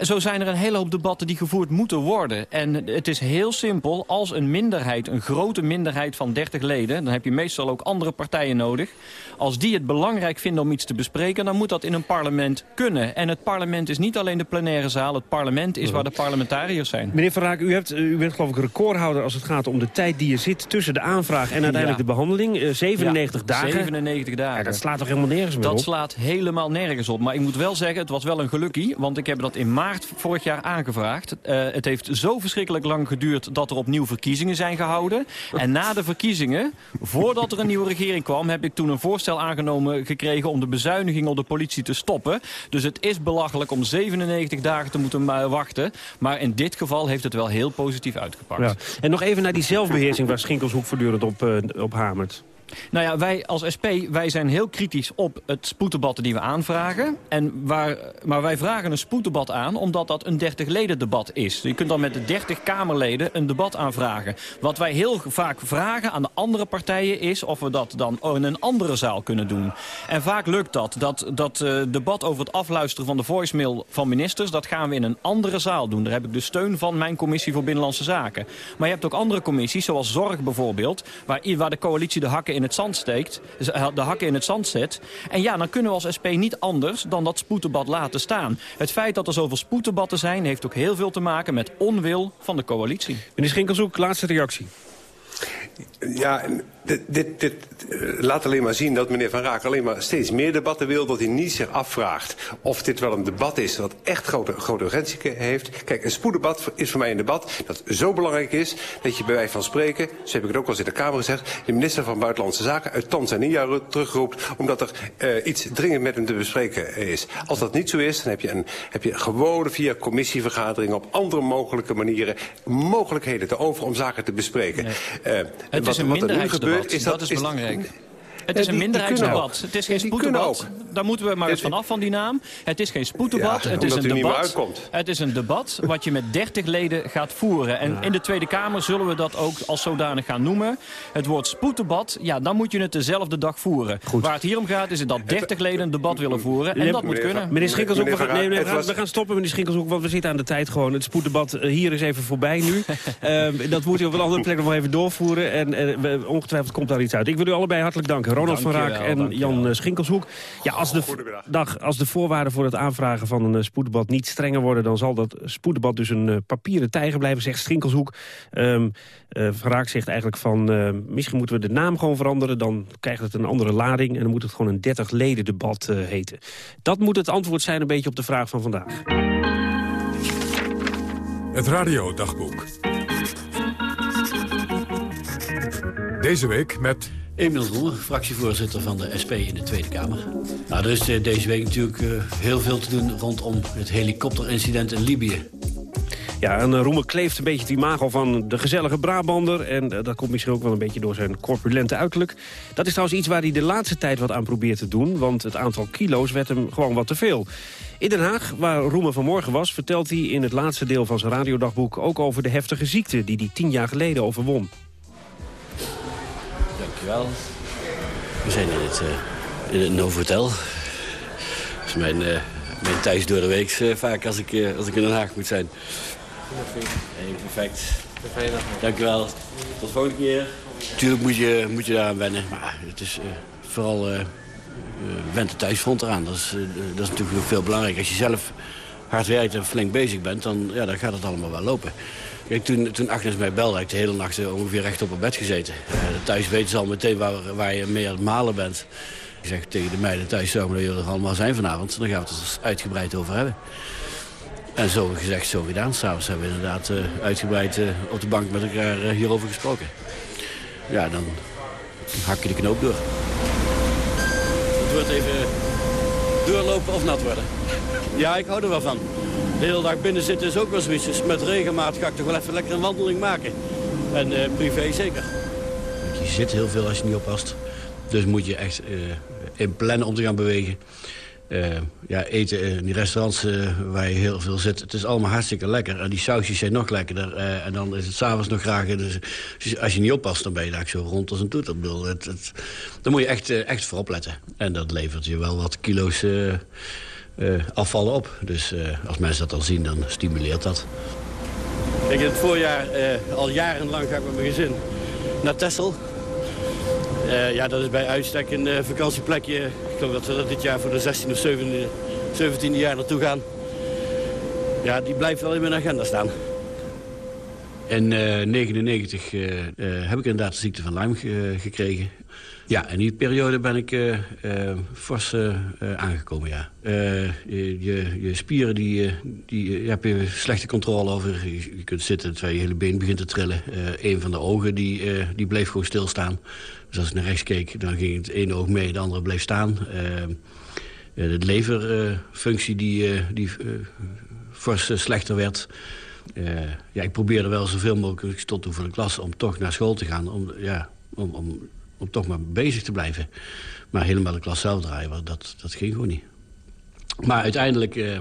Zo zijn er een hele hoop debatten die gevoerd moeten worden. En het is heel simpel. Als een minderheid, een grote minderheid van 30 leden... dan heb je meestal ook andere partijen nodig... als die het belangrijk vinden om iets te bespreken... dan moet dat in een parlement kunnen. En het parlement is niet alleen de plenaire zaal. Het parlement is waar de parlementariërs zijn. Meneer Van Raak, u, hebt, u bent geloof ik recordhouder als het gaat om de tijd die je zit... tussen de aanvraag en uiteindelijk ja. de behandeling. Uh, 97 ja, dagen. 97 dagen. Ja, dat slaat toch helemaal nergens meer dat op? Dat slaat helemaal nergens op. Maar ik moet wel zeggen, het was wel een gelukkie. Want ik heb dat in maart maart vorig jaar aangevraagd. Uh, het heeft zo verschrikkelijk lang geduurd dat er opnieuw verkiezingen zijn gehouden. En na de verkiezingen, voordat er een nieuwe regering kwam... heb ik toen een voorstel aangenomen gekregen om de bezuiniging op de politie te stoppen. Dus het is belachelijk om 97 dagen te moeten wachten. Maar in dit geval heeft het wel heel positief uitgepakt. En nog even naar die zelfbeheersing waar Schinkelshoek voortdurend op, uh, op hamert. Nou ja, wij als SP wij zijn heel kritisch op het spoeddebat die we aanvragen. En waar, maar wij vragen een spoeddebat aan omdat dat een 30-leden debat is. Je kunt dan met de 30 Kamerleden een debat aanvragen. Wat wij heel vaak vragen aan de andere partijen is of we dat dan in een andere zaal kunnen doen. En vaak lukt dat. Dat, dat uh, debat over het afluisteren van de voicemail van ministers... dat gaan we in een andere zaal doen. Daar heb ik de steun van mijn commissie voor Binnenlandse Zaken. Maar je hebt ook andere commissies, zoals Zorg bijvoorbeeld... waar, waar de coalitie de hakken in in het zand steekt, de hakken in het zand zet. En ja, dan kunnen we als SP niet anders dan dat spoeddebat laten staan. Het feit dat er zoveel spoeddebatten zijn... heeft ook heel veel te maken met onwil van de coalitie. Meneer Schinkelshoek, laatste reactie. Ja, dit, dit, dit, eh, laat alleen maar zien dat meneer Van Raak alleen maar steeds meer debatten wil. Dat hij niet zich afvraagt of dit wel een debat is dat echt grote, grote urgentie heeft. Kijk, een spoeddebat is voor mij een debat dat zo belangrijk is... dat je bij wijze van spreken, zo heb ik het ook al eens in de Kamer gezegd... de minister van Buitenlandse Zaken uit Tanzania terugroept... omdat er uh, iets dringend met hem te bespreken is. Als dat niet zo is, dan heb je, een, heb je gewoon via commissievergaderingen... op andere mogelijke manieren mogelijkheden te over om zaken te bespreken. Nee. Uh, het wat, is een is dat, dat is belangrijk. Het is een minderheidsdebat. Het is geen spoeddebat. Daar moeten we maar eens vanaf van die naam. Het is geen spoeddebat. het is een debat. Het is een debat wat je met 30 leden gaat voeren. En in de Tweede Kamer zullen we dat ook als zodanig gaan noemen. Het woord spoeddebat, ja, dan moet je het dezelfde dag voeren. Waar het hier om gaat is dat 30 leden een debat willen voeren. En dat moet kunnen. Meneer Schinkelshoek, we, gaan, nee, we gaan stoppen meneer Schinkelshoek, want we zitten aan de tijd gewoon. Het spoeddebat eh, hier is even voorbij nu. uh, <laughs> dat moet u op een andere plek nog even doorvoeren. En uh, ongetwijfeld komt daar iets uit. Ik wil u allebei hartelijk danken. Ronald van Raak en Jan eh, Schinkelshoek. Ja, als de, dag, als de voorwaarden voor het aanvragen van een eh, spoeddebat niet strenger worden... dan zal dat spoeddebat dus een uh, papieren tijger blijven, zegt Schinkelshoek. Um, uh, van Raak zegt eigenlijk van... Uh, misschien moeten we de naam gewoon veranderen... dan krijgt het een andere lading... en dan moet het gewoon een 30-leden debat uh, heten. Dat moet het antwoord zijn een beetje op de vraag van vandaag. Het radiodagboek. Deze week met Emiel Roemer, fractievoorzitter van de SP in de Tweede Kamer. Nou, er is eh, deze week natuurlijk uh, heel veel te doen rondom het helikopterincident in Libië. Ja, en uh, Roemer kleeft een beetje het imago van de gezellige Brabander. En dat komt misschien ook wel een beetje door zijn corpulente uiterlijk. Dat is trouwens iets waar hij de laatste tijd wat aan probeert te doen. Want het aantal kilo's werd hem gewoon wat te veel. In Den Haag, waar Roemer vanmorgen was, vertelt hij in het laatste deel van zijn radiodagboek... ook over de heftige ziekte die hij tien jaar geleden overwon. Dankjewel. We zijn in het, uh, in het Novotel. Dat is mijn, uh, mijn thuis door de week uh, vaak als ik, als ik in Den Haag moet zijn. Hey, perfect. Dankjewel. Tot de volgende keer. Tuurlijk moet je, moet je daaraan wennen. Maar het is vooral wend de thuisfront eraan. Dat is, dat is natuurlijk veel belangrijk. Als je zelf hard werkt en flink bezig bent, dan, ja, dan gaat het allemaal wel lopen. Toen, toen Agnes mij belde, heb ik de hele nacht ongeveer recht op mijn bed gezeten. Uh, thuis weten ze al meteen waar, waar je mee aan het malen bent. Ik zeg tegen de meiden thuis, zo dat jullie er allemaal zijn vanavond. Dan gaan we het er dus uitgebreid over hebben. En zo gezegd, zo gedaan. S'avonds hebben we inderdaad uh, uitgebreid op de bank met elkaar hierover gesproken. Ja, dan hak je de knoop door. Het wordt even doorlopen of nat worden. Ja, ik hou er wel van de hele dag binnen zitten is ook wel zoiets. Dus met regenmaat ga ik toch wel even lekker een wandeling maken. En uh, privé zeker. Je zit heel veel als je niet oppast. Dus moet je echt uh, in plannen om te gaan bewegen. Uh, ja, eten in die restaurants waar je heel veel zit. Het is allemaal hartstikke lekker. En die sausjes zijn nog lekkerder. en dan is het s'avonds nog graag. Dus, als je niet oppast, dan ben je daar zo rond als een toeter. Het, het, dan moet je echt, echt voor opletten. En dat levert je wel wat kilo's uh, afvallen op. Dus uh, als mensen dat dan zien, dan stimuleert dat. Ik in het voorjaar, uh, al jarenlang ga ik met mijn gezin naar Texel. ja, dat is bij uitstek een vakantieplekje. Ik geloof dat we dat dit jaar voor de 16 of 17, 17e jaar naartoe gaan. Ja, die blijft wel in mijn agenda staan. In 1999 heb ik inderdaad de ziekte van Lyme gekregen. Ja, in die periode ben ik uh, fors uh, aangekomen, ja. je, je spieren, die, die, je hebt je slechte controle over. Je, kunt zitten terwijl je hele been begint te trillen. een van de ogen, die, die bleef gewoon stilstaan. Dus als ik naar rechts keek, dan ging het ene oog mee, de andere bleef staan. de leverfunctie, die, die fors slechter werd... ja, ik probeerde wel zoveel mogelijk tot toe voor de klas om toch naar school te gaan. Om, ja, om, om om toch maar bezig te blijven. Maar helemaal de klas zelf draaien, dat, dat ging gewoon niet. Maar uiteindelijk eh,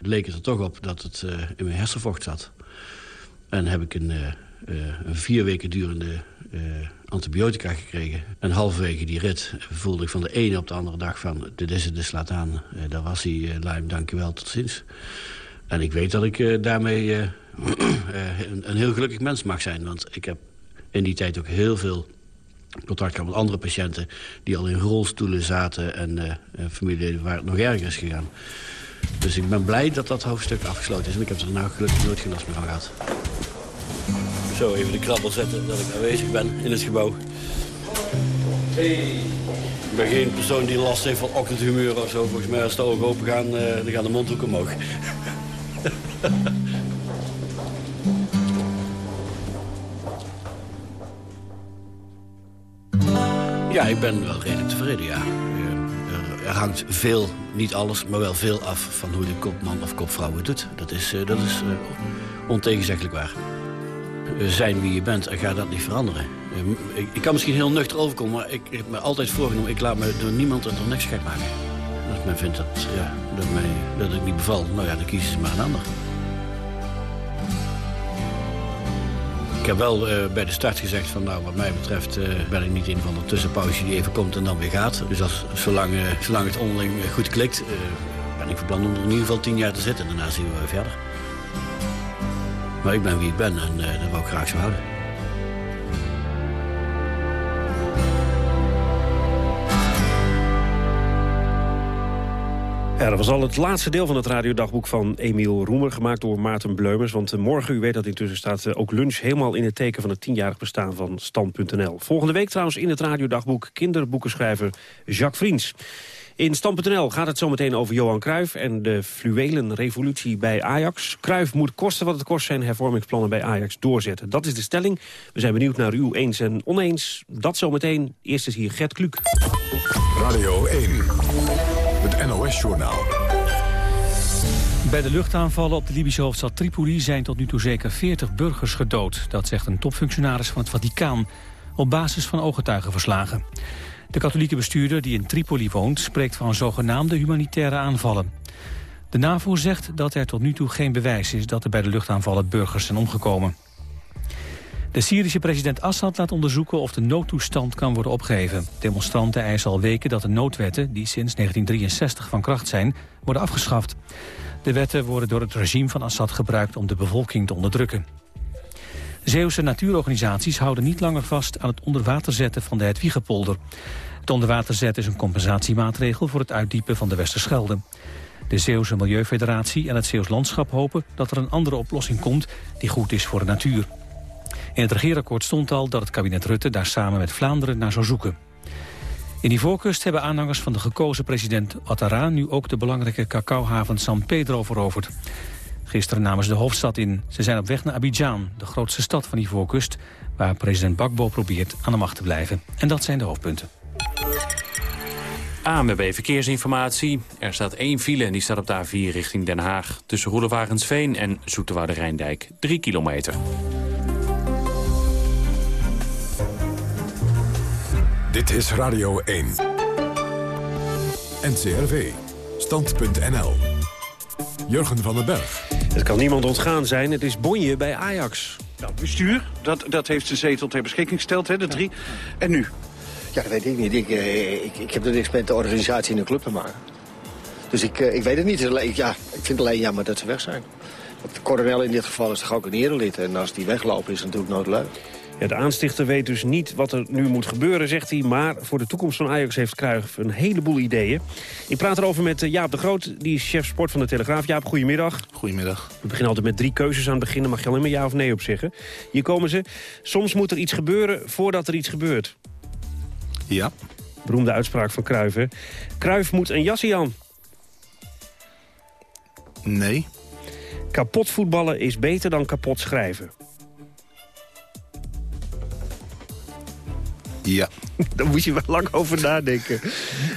leek het er toch op dat het eh, in mijn hersenvocht zat. En heb ik een, uh, een vier weken durende antibiotica gekregen. En halverwege die rit voelde ik van de ene op de andere dag van... dit is het, dus laat aan. daar was hij, uh, dankjewel, tot ziens. En ik weet dat ik daarmee <clears throat> een, een heel gelukkig mens mag zijn. Want ik heb in die tijd ook heel veel contact gehad met andere patiënten... die al in rolstoelen zaten en uh, familieleden waar het nog erger is gegaan. Dus ik ben blij dat dat hoofdstuk afgesloten is. En ik heb er nou gelukkig nooit geen last meer van gehad. Zo, even de krabbel zetten dat ik aanwezig ben in het gebouw. Ik ben geen persoon die last heeft van ochtendhumeur of zo. Volgens mij als de ogen open gaan, uh, dan gaan de mondhoeken omhoog. <laughs> Ja, ik ben wel redelijk tevreden, ja. Er, er, hangt veel, niet alles, maar wel veel af van hoe de kopman of kopvrouw het doet. Dat is, uh, dat is uh, ontegenzeggelijk waar. Zijn wie je bent en ga dat niet veranderen. Ik, ik, kan misschien heel nuchter overkomen, maar ik, heb me altijd voorgenomen... ik laat me door niemand er niks gek maken. Als men vindt dat, ja, dat, mij, dat ik niet beval, nou ja, dan kiezen ze maar een ander. Ik heb wel uh, bij de start gezegd van nou wat mij betreft uh, ben ik niet een van de tussenpauze die even komt en dan weer gaat. Dus als, zolang, uh, zolang het onderling goed klikt ben ik van plan om er in ieder geval tien jaar te zitten. Daarna zien we verder. Maar ik ben wie ik ben en dat wil ik graag zo houden. Ja, dat was al het laatste deel van het radiodagboek van Emiel Roemer... gemaakt door Maarten Bleumers. Want eh, morgen, u weet dat intussen staat eh, ook lunch... helemaal in het teken van het tienjarig bestaan van Stand.nl. Volgende week trouwens in het radiodagboek... kinderboekenschrijver Jacques Vriends. In Stand.nl gaat het zometeen over Johan Cruijff... en de fluwelen revolutie bij Ajax. Cruijff moet kosten wat het kost zijn hervormingsplannen bij Ajax doorzetten. Dat is de stelling. We zijn benieuwd naar uw eens en oneens. Dat zometeen. Eerst is hier Gert Kluk. Radio 1. Het NOS-journaal. Bij de luchtaanvallen op de Libische hoofdstad Tripoli zijn tot nu toe zeker 40 burgers gedood. Dat zegt een topfunctionaris van het Vaticaan op basis van ooggetuigenverslagen. De katholieke bestuurder die in Tripoli woont spreekt van zogenaamde humanitaire aanvallen. De NAVO zegt dat er tot nu toe geen bewijs is dat er bij de luchtaanvallen burgers zijn omgekomen. De Syrische president Assad laat onderzoeken of de noodtoestand kan worden opgeheven. Demonstranten eisen al weken dat de noodwetten, die sinds 1963 van kracht zijn, worden afgeschaft. De wetten worden door het regime van Assad gebruikt om de bevolking te onderdrukken. Zeeuwse natuurorganisaties houden niet langer vast aan het onderwater zetten van de Hetwiegepolder. Het onderwaterzet is een compensatiemaatregel voor het uitdiepen van de Westerschelde. De Zeeuwse Milieufederatie en het Zeeuws Landschap hopen dat er een andere oplossing komt die goed is voor de natuur. In het regeerakkoord stond al dat het kabinet Rutte daar samen met Vlaanderen naar zou zoeken. In die voorkust hebben aanhangers van de gekozen president Ouattara... nu ook de belangrijke cacaohaven San Pedro veroverd. Gisteren namen ze de hoofdstad in. Ze zijn op weg naar Abidjan, de grootste stad van die voorkust... waar president Bakbo probeert aan de macht te blijven. En dat zijn de hoofdpunten. ANWB Verkeersinformatie. Er staat één file en die staat op de A4 richting Den Haag... tussen Roelevarensveen en Zoeterwoude Rijndijk, 3 kilometer. Dit is Radio 1. NCRV. Stand.nl. Jurgen van den Berg. Het kan niemand ontgaan zijn, het is bonje bij Ajax. Nou, bestuur, dat, dat heeft zijn zetel ter beschikking gesteld, hè, de drie. En nu? Ja, dat weet ik niet. Ik, eh, ik, ik heb er niks met de organisatie in de club te maken. Dus ik, eh, ik weet het niet. Ja, ik vind het alleen jammer dat ze weg zijn. Want de coronel in dit geval is toch ook een erelid. En als die weglopen is het natuurlijk nooit leuk. Ja, de aanstichter weet dus niet wat er nu moet gebeuren, zegt hij. Maar voor de toekomst van Ajax heeft Cruijff een heleboel ideeën. Ik praat erover met eh, Jaap de Groot, die is chef sport van de Telegraaf. Jaap, goedemiddag. Goedemiddag. We beginnen altijd met drie keuzes aan het begin. Daar mag je alleen maar ja of nee op zeggen. Hier komen ze. Soms moet er iets gebeuren voordat er iets gebeurt. Ja. Beroemde uitspraak van Cruijff, hè? Cruijff moet een jasje aan. Nee. Kapot voetballen is beter dan kapot schrijven. Ja. <laughs> Daar moest je wel lang over nadenken.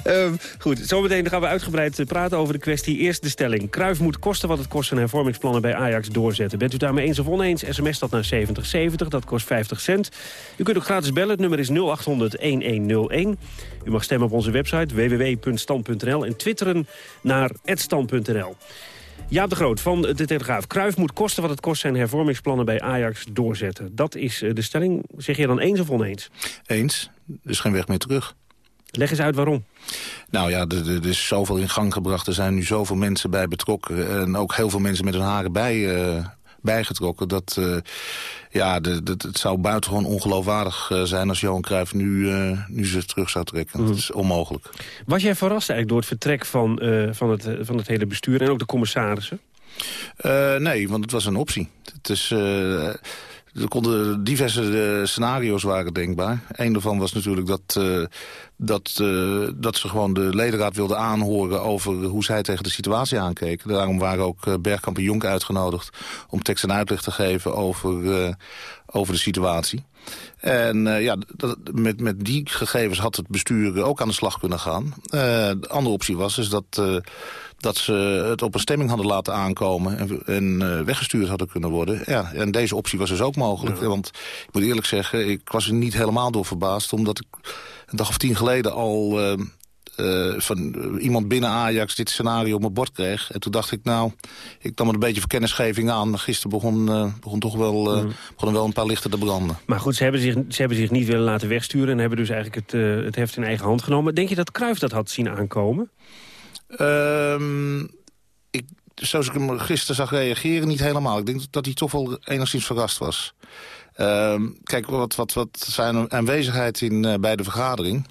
um, goed, zometeen gaan we uitgebreid eh, praten over de kwestie. Eerst de stelling. Kruif moet kosten wat het kost zijn hervormingsplannen bij Ajax doorzetten. Bent u daarmee eens of oneens? SMS dat naar 7070, dat kost 50 cent. U kunt ook gratis bellen, het nummer is 0800-1101. U mag stemmen op onze website www.stand.nl en twitteren naar @stand.nl. Jaap de Groot van de Telegraaf. Kruif moet kosten wat het kost zijn hervormingsplannen bij Ajax doorzetten. Dat is eh, de stelling. Zeg je dan eens of oneens? Eens. Er is geen weg meer terug. Leg eens uit waarom. Nou ja, er, er, is zoveel in gang gebracht. Er zijn nu zoveel mensen bij betrokken. En ook heel veel mensen met hun haren bij, uh, bijgetrokken. Dat, uh, ja, de, de, het zou buitengewoon ongeloofwaardig uh, zijn als Johan Cruijff nu, uh, nu ze terug zou trekken. Mm. Dat is onmogelijk. Was jij verrast eigenlijk door het vertrek van, van, het, van het hele bestuur en ook de commissarissen? nee, want het was een optie. Het is... Er konden diverse scenario's waren denkbaar. Een daarvan was natuurlijk dat, uh, dat, uh, dat ze gewoon de ledenraad wilden aanhoren... over hoe zij tegen de situatie aankeken. Daarom waren ook Bergkamp en Jonk uitgenodigd... om tekst en uitleg te geven over, over de situatie. En uh, ja, dat, met, met die gegevens had het bestuur ook aan de slag kunnen gaan. de andere optie was is dat dat ze het op een stemming hadden laten aankomen... en, en weggestuurd hadden kunnen worden. Ja, en deze optie was dus ook mogelijk. Ja. Want ik moet eerlijk zeggen, ik was er niet helemaal door verbaasd... omdat ik een dag of tien geleden al... Uh, uh, van iemand binnen Ajax dit scenario op mijn bord kreeg. En toen dacht ik, nou, ik nam er een beetje voor kennisgeving aan. Gisteren begon, uh, begon toch wel, uh, begonnen wel een paar lichten te branden. Maar goed, ze hebben zich, ze hebben zich niet willen laten wegsturen... en hebben dus eigenlijk het, het heft in eigen hand genomen. Denk je dat Cruijff dat had zien aankomen? Um, ik, zoals ik hem gisteren zag reageren, niet helemaal. Ik denk dat hij toch wel enigszins verrast was. Um, kijk, wat, wat, wat zijn aanwezigheid in, uh, bij de vergadering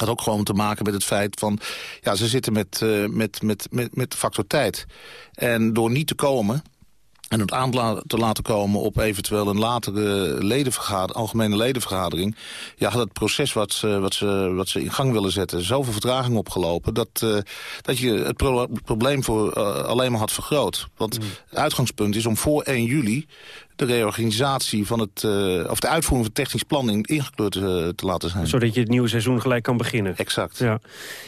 had ook gewoon te maken met het feit van... ja, ze zitten met, uh, met, met, met, met factor tijd. En door niet te komen en het aan te laten komen op eventueel een latere ledenvergadering, algemene ledenvergadering... ja, had het proces wat ze, wat, ze, wat ze in gang willen zetten zoveel vertraging opgelopen... dat, uh, dat je het pro probleem voor uh, alleen maar had vergroot. Want mm. het uitgangspunt is om voor 1 juli de reorganisatie van het, uh, of de uitvoering van het technisch plan ingekleurd te, te, laten zijn. Zodat je het nieuwe seizoen gelijk kan beginnen. Exact. Ja.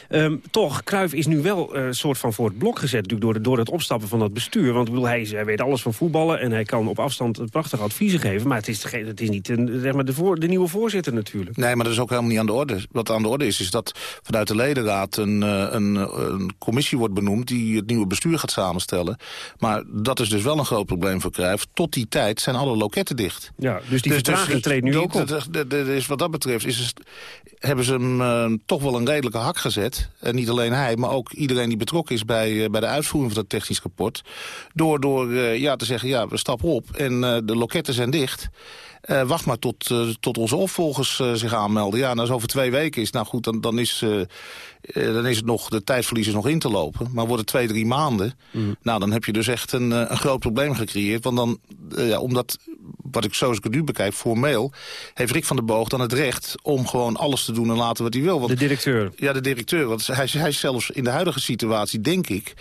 Um, toch, Cruijff is nu wel een uh, soort van voor het blok gezet natuurlijk door, de, door het opstappen van dat bestuur. Want bedoel, hij, hij weet alles van voetballen en hij kan op afstand prachtige adviezen geven. Maar het is, het is niet een, zeg maar de, voor, de nieuwe voorzitter natuurlijk. Nee, maar dat is ook helemaal niet aan de orde. Wat aan de orde is, is dat vanuit de ledenraad een, een, een commissie wordt benoemd... die het nieuwe bestuur gaat samenstellen. Maar dat is dus wel een groot probleem voor Cruijff. Tot die tijd zijn alle loketten dicht. Ja, dus die dus, vertraging dus, treedt nu ook op. Dus wat dat betreft is het, hebben ze hem uh, toch wel een redelijke hak gezet. En niet alleen hij, maar ook iedereen die betrokken is bij, uh, bij de uitvoering van dat technisch rapport. Door, door uh, ja, te zeggen, ja, we stappen op en de loketten zijn dicht. Uh, wacht maar tot, uh, tot onze opvolgers uh, zich aanmelden. Ja, en als over twee weken is, nou goed, dan, dan, is, dan is het nog, de tijdverlies is nog in te lopen. Maar wordt het twee, drie maanden, mm. nou dan heb je dus echt een, een groot probleem gecreëerd. Want dan, ja, omdat, wat ik zoals ik het nu bekijk, formeel, heeft Rick van der Boog dan het recht om gewoon alles te doen en laten wat hij wil. Want, de directeur? Ja, de directeur. Want hij, hij is zelfs in de huidige situatie, denk ik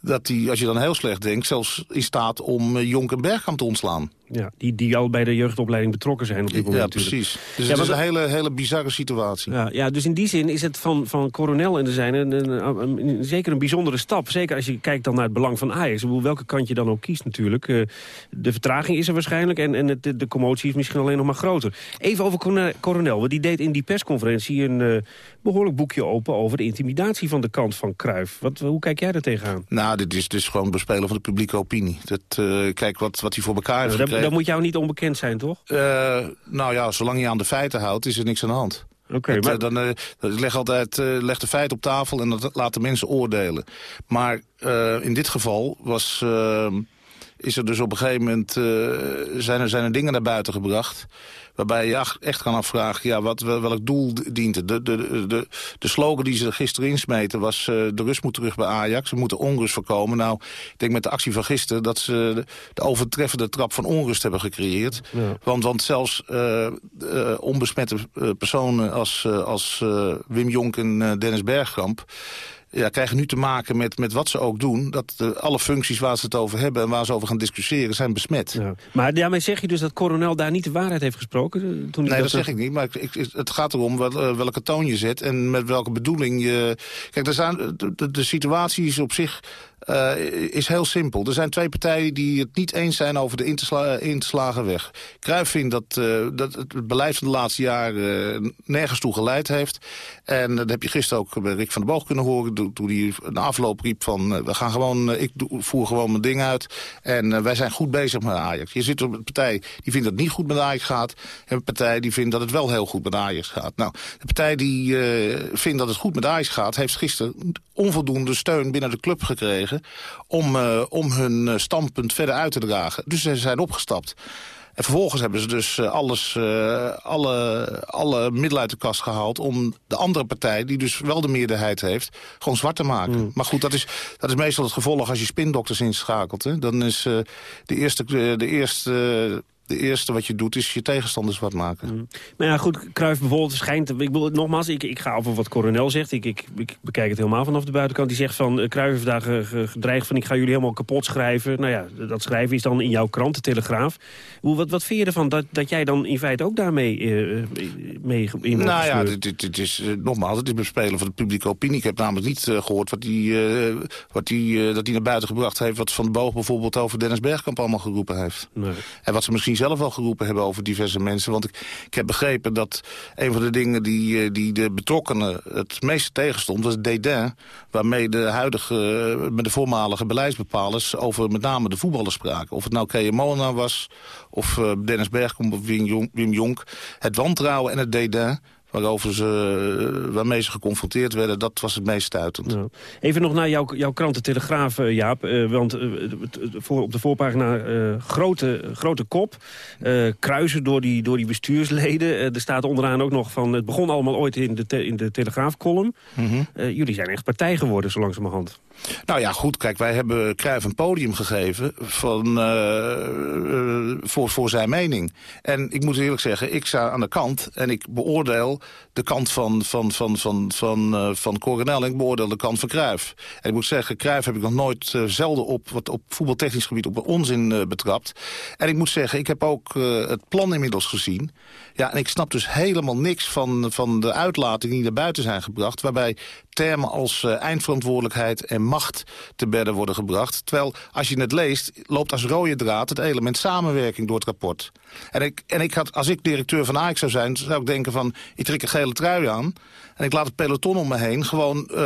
dat hij, als je dan heel slecht denkt, zelfs in staat om uh, Jonk en Bergkamp te ontslaan. Ja, die, die al bij de jeugdopleiding betrokken zijn op dit moment. Ja, precies. Dus ja, het is een hele, hele bizarre situatie. Ja, ja, dus in die zin is het van, van coronel en de zijn een, een, een, zeker een bijzondere stap. Zeker als je kijkt dan naar het belang van Ajax. Bedoel, welke kant je dan ook kiest natuurlijk. Uh, de vertraging is er waarschijnlijk en, en het, de, de commotie is misschien alleen nog maar groter. Even over coronel, want die deed in die persconferentie een uh, behoorlijk boekje open... over de intimidatie van de kant van Kruif. Wat, hoe kijk jij daar tegenaan? Nou, dit is dus gewoon bespelen van de publieke opinie. Dat, uh, kijk wat, wat hij voor elkaar heeft dat, moet jou niet onbekend zijn, toch? Uh, nou ja, zolang je aan de feiten houdt, is er niks aan de hand. Oké, okay, maar... Dan uh, leg altijd uh, leg de feiten op tafel en dat laten mensen oordelen. Maar in dit geval was is er dus op een gegeven moment uh, zijn, er, zijn er dingen naar buiten gebracht... waarbij je echt kan afvragen, ja, wat, welk doel dient het? De, de, de, de slogan die ze gisteren insmeten was... Uh, de rust moet terug bij Ajax, we moeten onrust voorkomen. Nou, ik denk met de actie van gisteren... dat ze de, de overtreffende trap van onrust hebben gecreëerd. Ja. Want, want zelfs uh, onbesmette personen als, als Wim Jonk en Dennis Bergkamp ja, krijgen nu te maken met, met wat ze ook doen... dat de, alle functies waar ze het over hebben en waar ze over gaan discussiëren... zijn besmet. Ja. Maar daarmee zeg je dus dat Coronel daar niet de waarheid heeft gesproken? Eh, toen nee, dat, dat zeg ik niet. Maar ik, het gaat erom wel, uh, welke toon je zet en met welke bedoeling je... Kijk, er zijn, de, de, de situatie is op zich uh, is heel simpel. Er zijn twee partijen die het niet eens zijn over de ingesla ingeslagen weg. Cruijff vindt dat, uh, dat het beleid van de laatste jaren uh, nergens toe geleid heeft. En dat heb je gisteren ook bij Rick van der Boog kunnen horen... toen hij een afloop riep van... we gaan gewoon, ik voer gewoon mijn ding uit... en wij zijn goed bezig met Ajax. Je zit op een partij die vindt dat het niet goed met Ajax gaat... en een partij die vindt dat het wel heel goed met Ajax gaat. Nou, de partij die vindt dat het goed met Ajax gaat... heeft gisteren onvoldoende steun binnen de club gekregen om, uh, om hun eh, standpunt verder uit te dragen. Dus ze zijn opgestapt. En vervolgens hebben ze dus uh, alles, alle, alle middelen uit de kast gehaald... om de andere partij, die dus wel de meerderheid heeft, gewoon zwart te maken. Mm. Maar goed, dat is, dat is meestal het gevolg als je spindokters inschakelt. Hè. Dan is de eerste, de eerste de eerste wat je doet is je tegenstanders wat maken. Mm. Maar ja, goed, Cruijff bijvoorbeeld schijnt... Ik wil, nogmaals, ik, ik ga over wat Coronel zegt. Ik, ik, ik bekijk het helemaal vanaf de buitenkant. Die zegt van, uh, Cruijff heeft daar gedreigd van... ik ga jullie helemaal kapot schrijven. Nou ja, dat schrijven is dan in jouw krant, de Telegraaf. Hoe, wat, wat vind je ervan dat, dat jij dan in feite ook daarmee uh, mee in Nou ja, dit, dit, is nogmaals, het is bespelen van de publieke opinie. Ik heb namelijk niet gehoord wat die, wat die, dat hij naar buiten gebracht heeft... wat Van de Boog bijvoorbeeld over Dennis Bergkamp allemaal geroepen heeft. Nee. En wat ze misschien zelf wel geroepen hebben over diverse mensen. Want ik, ik heb begrepen dat een van de dingen die, eh, die de betrokkenen het meeste tegenstond... was dédain, waarmee de huidige, eh, met de voormalige beleidsbepalers... over met name de voetballers spraken. Of het nou Mona was, of uh, Dennis Bergkamp of Wim Jonk. Het wantrouwen en het dédain waarover ze, eh, waarmee ze geconfronteerd werden, dat was het meest stuitend. Even nog naar jouw, jouw krant, de Telegraaf, uh, Jaap. Uh, want uh, voor, op de voorpagina grote, grote kop, kruisen door die, door die bestuursleden. er staat onderaan ook nog van, het begon allemaal ooit in de, te, in de Telegraaf-column. Mm jullie zijn echt partij geworden, zo langzamerhand. Nou ja, goed, kijk, wij hebben Cruijff een podium gegeven van, uh, voor, voor zijn mening. En ik moet eerlijk zeggen, ik sta aan de kant en ik beoordeel de kant van, van, van, van, van, uh, van Coronel en ik beoordeel de kant van Cruijff. En ik moet zeggen, Cruijff heb ik nog nooit zelden op, wat op voetbaltechnisch gebied op onzin betrapt. En ik moet zeggen, ik heb ook het plan inmiddels gezien. Ja, en ik snap dus helemaal niks van, van de uitlatingen die naar buiten zijn gebracht... waarbij termen als eindverantwoordelijkheid en macht te bedden worden gebracht. Terwijl, als je het leest, loopt als rode draad het element samenwerking door het rapport. En, ik, en ik had, als ik directeur van Ajax zou zijn, zou ik denken van... ik trek een gele trui aan en ik laat het peloton om me heen gewoon uh,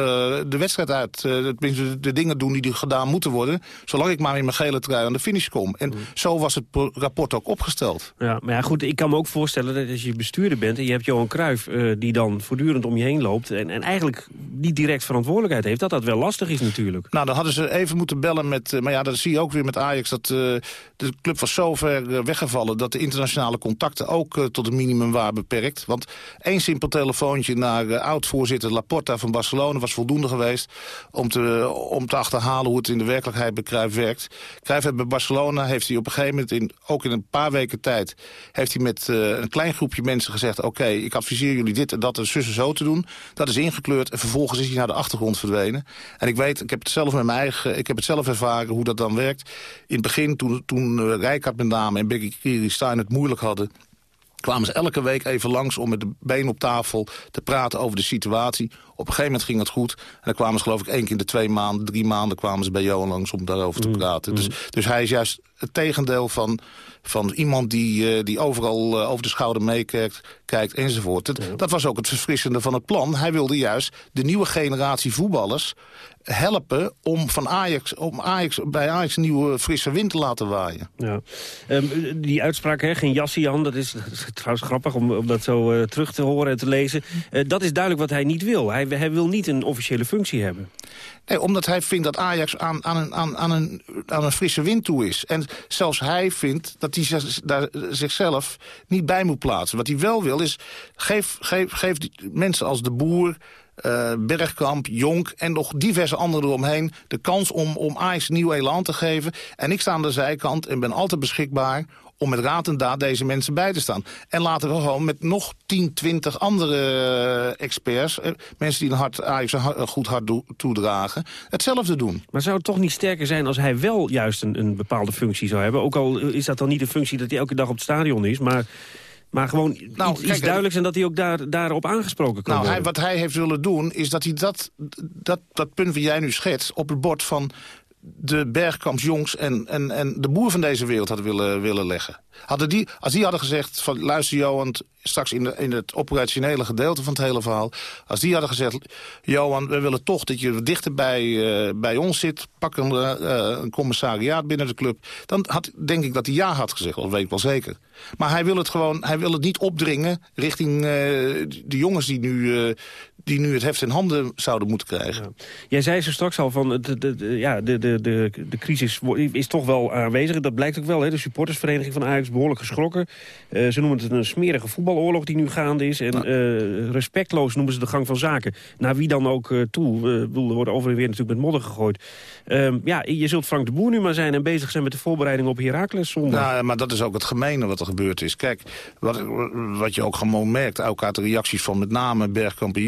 de wedstrijd uit. Uh, de, de, dingen doen die gedaan moeten worden. Zolang ik maar in mijn gele trui aan de finish kom. En mm. zo was het rapport ook opgesteld. Ja, maar ja, goed, ik kan me ook voorstellen dat als je bestuurder bent... en je hebt Johan Cruijff uh, die dan voortdurend om je heen loopt... En, en eigenlijk niet direct verantwoordelijkheid heeft... dat dat wel lastig is natuurlijk. Nou, dan hadden ze even moeten bellen met... maar ja, dat zie je ook weer met Ajax... dat de club was zo ver weggevallen... dat de internationale contacten ook tot een minimum waren beperkt. Want één simpel telefoontje naar oud-voorzitter Laporta van Barcelona was voldoende geweest... om te, om te achterhalen hoe het in de werkelijkheid bij werkt. Cruijff heeft bij Barcelona heeft hij op een gegeven moment, in, ook in een paar weken tijd... heeft hij met uh, een klein groepje mensen gezegd... oké, ik adviseer jullie dit en dat en zus en zo te doen. Dat is ingekleurd en vervolgens is hij naar de achtergrond verdwenen. En ik weet, ik heb het zelf met mijn eigen... ik heb het zelf ervaren hoe dat dan werkt. In het begin, toen, toen uh, Rijkaard met name en Becky Stein het moeilijk hadden kwamen ze elke week even langs om met de been op tafel te praten over de situatie. Op een gegeven moment ging het goed. En dan kwamen ze geloof ik één keer in de twee maanden, drie maanden... kwamen ze bij Johan langs om daarover te mm, praten. Dus, mm. dus hij is juist het tegendeel van, van iemand die, uh, die overal uh, over de schouder meekijkt kijkt, enzovoort. Dat was ook het verfrissende van het plan. Hij wilde juist de nieuwe generatie voetballers helpen om, van Ajax, om Ajax, bij Ajax een nieuwe frisse wind te laten waaien. Ja. Um, die uitspraak, hè, geen jassie aan, dat is, dat is trouwens grappig om, om dat zo uh, terug te horen en te lezen. Uh, dat is duidelijk wat hij niet wil. Hij, hij wil niet een officiële functie hebben. Omdat hij vindt dat Ajax aan, aan, een, aan, aan, een, aan een frisse wind toe is. En zelfs hij vindt dat hij zich- daar zichzelf niet bij moet plaatsen. Wat hij wel wil is, geef, geef, geef mensen als de boer... eh, Bergkamp, Jonk en nog diverse anderen eromheen... de kans om, om Ajax nieuw elan te geven. En ik sta aan de zijkant en ben altijd beschikbaar om met raad en daad deze mensen bij te staan. En laten we gewoon met nog 10, 20 andere eh, experts... eh, mensen die een, Ajax een goed hart toedragen, hetzelfde doen. Maar zou het toch niet sterker zijn als hij wel juist een, een bepaalde functie zou hebben? Ook al is dat dan niet een functie dat hij elke dag op het stadion is, maar... Maar gewoon iets, Nou, iets kijk, duidelijks en dat hij ook daar, daarop aangesproken kan Nou, hij, worden. wat hij heeft willen doen, is dat hij dat, dat, dat punt wat jij nu schetst... op het bord van de Bergkamps jongs en, en, en de boer van deze wereld had willen, willen leggen. Hadden die, als die hadden gezegd, van, luister Johan, straks in, de, in het operationele gedeelte van het hele verhaal... als die hadden gezegd, Johan, we willen toch dat je dichter bij, eh, bij ons zit... pak een, eh, een commissariaat binnen de club... dan had, denk ik dat hij ja had gezegd, dat weet ik wel zeker. Maar hij wil het gewoon, hij wil het niet opdringen richting eh, de jongens die nu, eh, die nu het heft in handen zouden moeten krijgen. Jij zei zo straks al van de, de, de- ja, de, de, de, de crisis is toch wel aanwezig. Dat blijkt ook wel. Hè. De supportersvereniging van Ajax is behoorlijk geschrokken. Eh, ze noemen het een smerige voetbaloorlog die nu gaande is. En eh, respectloos noemen ze de gang van zaken. Naar wie dan ook eh, toe. Bedoel, er wordt over en weer natuurlijk met modder gegooid. Ehm, ja, je zult Frank de Boer nu maar zijn en bezig zijn met de voorbereiding op Heracles zondag. Nou, maar dat is ook het gemene wat er gebeurd is. Kijk, wat, wat je ook gewoon merkt, ook uit de reacties van met name Bergkamp en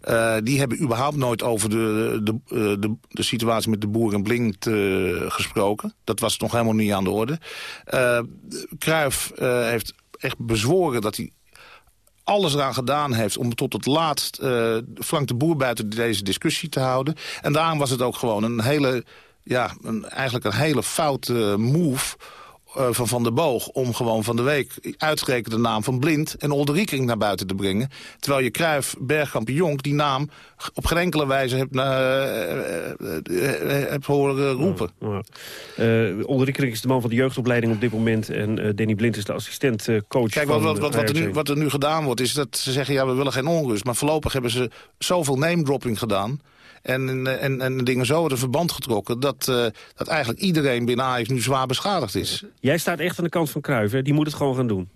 Eh, die hebben überhaupt nooit over de, de, eh, de, de situatie met de boer en Blind eh, gesproken. Dat was nog helemaal niet aan de orde. Cruijff eh, heeft echt bezworen dat hij alles eraan gedaan heeft om tot het laatst Frank de Boer buiten deze discussie te houden. En daarom was het ook gewoon een hele, ja, een, eigenlijk een hele foute move eh, van Van der Boog... om gewoon van de week uitgerekend de naam van Blind en Olderieking naar buiten te brengen. Terwijl je Kruif, Bergkamp Jonk die naam op geen enkele wijze hebt, eh, hebt horen roepen. Ja. Ulrike is de man van de jeugdopleiding op dit moment. En Danny Blind is de assistent eh, coach Kijk, wat, wat, wat, wat, er nu, wat er nu gedaan wordt, is dat ze zeggen... ja, we willen geen onrust. Maar voorlopig hebben ze zoveel name-dropping gedaan... En, en, en dingen zo worden verband getrokken... Dat, eh, dat eigenlijk iedereen binnen Ajax nu zwaar beschadigd is. Jij staat echt aan de kant van Cruijff? Die moet het gewoon gaan doen.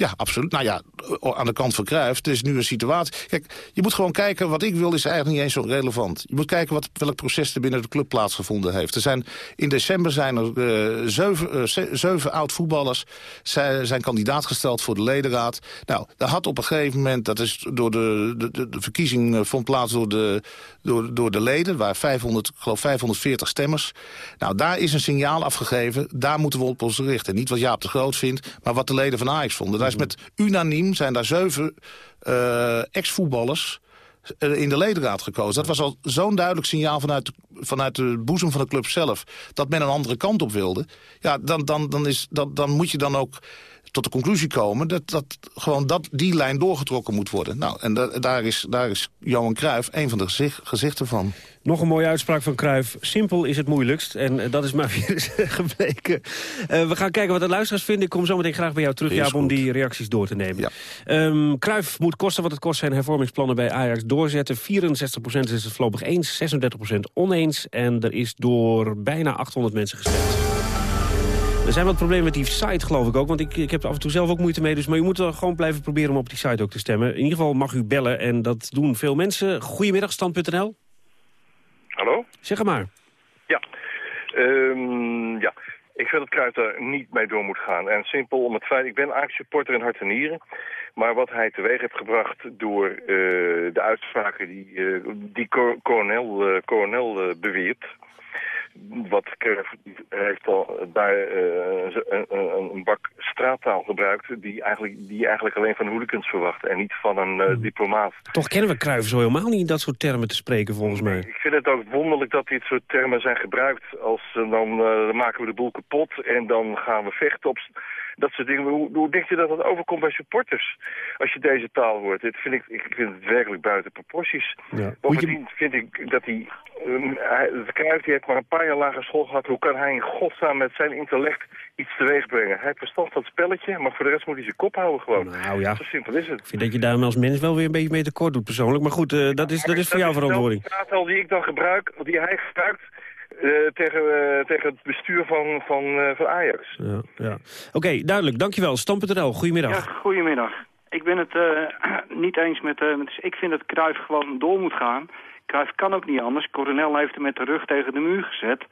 Ja, absoluut. Nou ja, aan de kant van Cruijff, het is nu een situatie... Kijk, je moet gewoon kijken, wat ik wil is eigenlijk niet eens zo relevant. Je moet kijken wat, welk proces er binnen de club plaatsgevonden heeft. Er zijn, in december zijn er eh, zeven, eh, ze- zeven oud-voetballers... zijn, zijn kandidaat gesteld voor de ledenraad. Nou, daar had op een gegeven moment... dat is door de, de, de, verkiezing eh, vond plaats door de, door, door de leden... waar 500, ik geloof 540 stemmers. Nou, daar is een signaal afgegeven. Daar moeten we op ons richten. Niet wat Jaap de Groot vindt, maar wat de leden van Ajax vonden. Daar met unaniem zijn daar zeven eh, ex-voetballers eh, in de ledenraad gekozen. Dat was al zo'n duidelijk signaal vanuit, vanuit de boezem van de club zelf... dat men een andere kant op wilde. Ja, dan, dan, dan, is, dan, dan moet je dan ook tot de conclusie komen... dat, dat gewoon dat, die lijn doorgetrokken moet worden. Nou, en da- daar, is, daar is Johan Cruijff een van de gezicht- gezichten van. Nog een mooie uitspraak van Cruijff. Simpel is het moeilijkst. En eh, dat is maar <laughs> weer eens gebleken. Eh, we gaan kijken wat de luisteraars vinden. Ik kom zo meteen graag bij jou terug, Jaap, om die reacties door te nemen. Ehm Cruijff moet kosten wat het kost zijn hervormingsplannen bij Ajax doorzetten. 64% is het voorlopig eens, 36% oneens. En er is door bijna 800 mensen gestemd. Er zijn wat problemen met die site, geloof ik ook. Want ik, ik heb er af en toe zelf ook moeite mee. Dus, maar je moet er gewoon blijven proberen om op die site ook te stemmen. In ieder geval mag u bellen en dat doen veel mensen. Goedemiddag, stand.nl. Hallo? Zeg het maar. Ja. Ehm, ja. Ik vind dat Kruijff daar niet mee door moet gaan. En simpel om het feit, ik ben Ajax supporter in hart en nieren. Maar wat hij teweeg heeft gebracht door eh, de uitspraken die, eh, die Co- Coronel, eh, Coronel beweert. Wat Cruijff heeft al daar eh, een, een, bak straattaal gebruikt die eigenlijk, die eigenlijk alleen van hooligans verwacht en niet van een eh, diplomaat. Toch kennen we Cruijff zo helemaal niet in dat soort termen te spreken, volgens mij. Ik vind het ook wonderlijk dat dit soort termen zijn gebruikt. Als dan, eh, dan maken we de boel kapot en dan gaan we vechten op... Dat soort dingen. Hoe, hoe denk je dat dat overkomt bij supporters? Als je deze taal hoort. Dit vind ik, ik vind het werkelijk buiten proporties. Ja. Bovendien vind ik dat hij... Um, hij de Cruijff die heeft maar een paar jaar lagere school gehad. Hoe kan hij in godsnaam met zijn intellect iets teweeg brengen? Hij verstand het spelletje, maar voor de rest moet hij zijn kop houden gewoon. Nou ja. Zo simpel is het. Ik vind dat je daar als mens wel weer een beetje mee tekort doet persoonlijk. Maar goed, eh, dat, is, dat is voor jou verantwoording. De taal die ik dan gebruik, die hij gebruikt... eh, tegen, eh, tegen het bestuur van, van, eh, van Ajax. Ja, ja. Oké, duidelijk. Dankjewel. Stam.nl, goedemiddag. Ja, goedemiddag. Ik ben het eh, <clears throat> niet eens met, eh, met... Ik vind dat Cruijff gewoon door moet gaan. Cruijff kan ook niet anders. Coronel heeft hem met de rug tegen de muur gezet.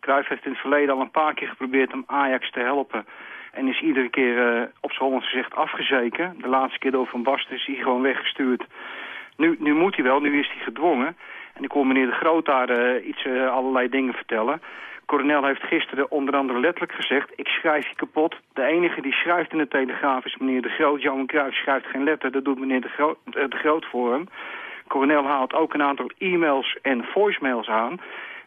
Cruijff heeft in het verleden al een paar keer geprobeerd om Ajax te helpen. En is iedere keer eh, op zijn Hollands gezegd afgezeken. De laatste keer door Van Basten is hij gewoon weggestuurd. Nu, nu moet hij wel, nu is hij gedwongen. En ik hoor meneer De Groot daar eh, iets, eh, allerlei dingen vertellen. Coronel heeft gisteren onder andere letterlijk gezegd... ik schrijf je kapot. De enige die schrijft in de Telegraaf is meneer De Groot. Johan Cruijff schrijft geen letter, dat doet meneer De Groot, eh, de Groot voor hem. Coronel haalt ook een aantal e-mails en voicemails aan.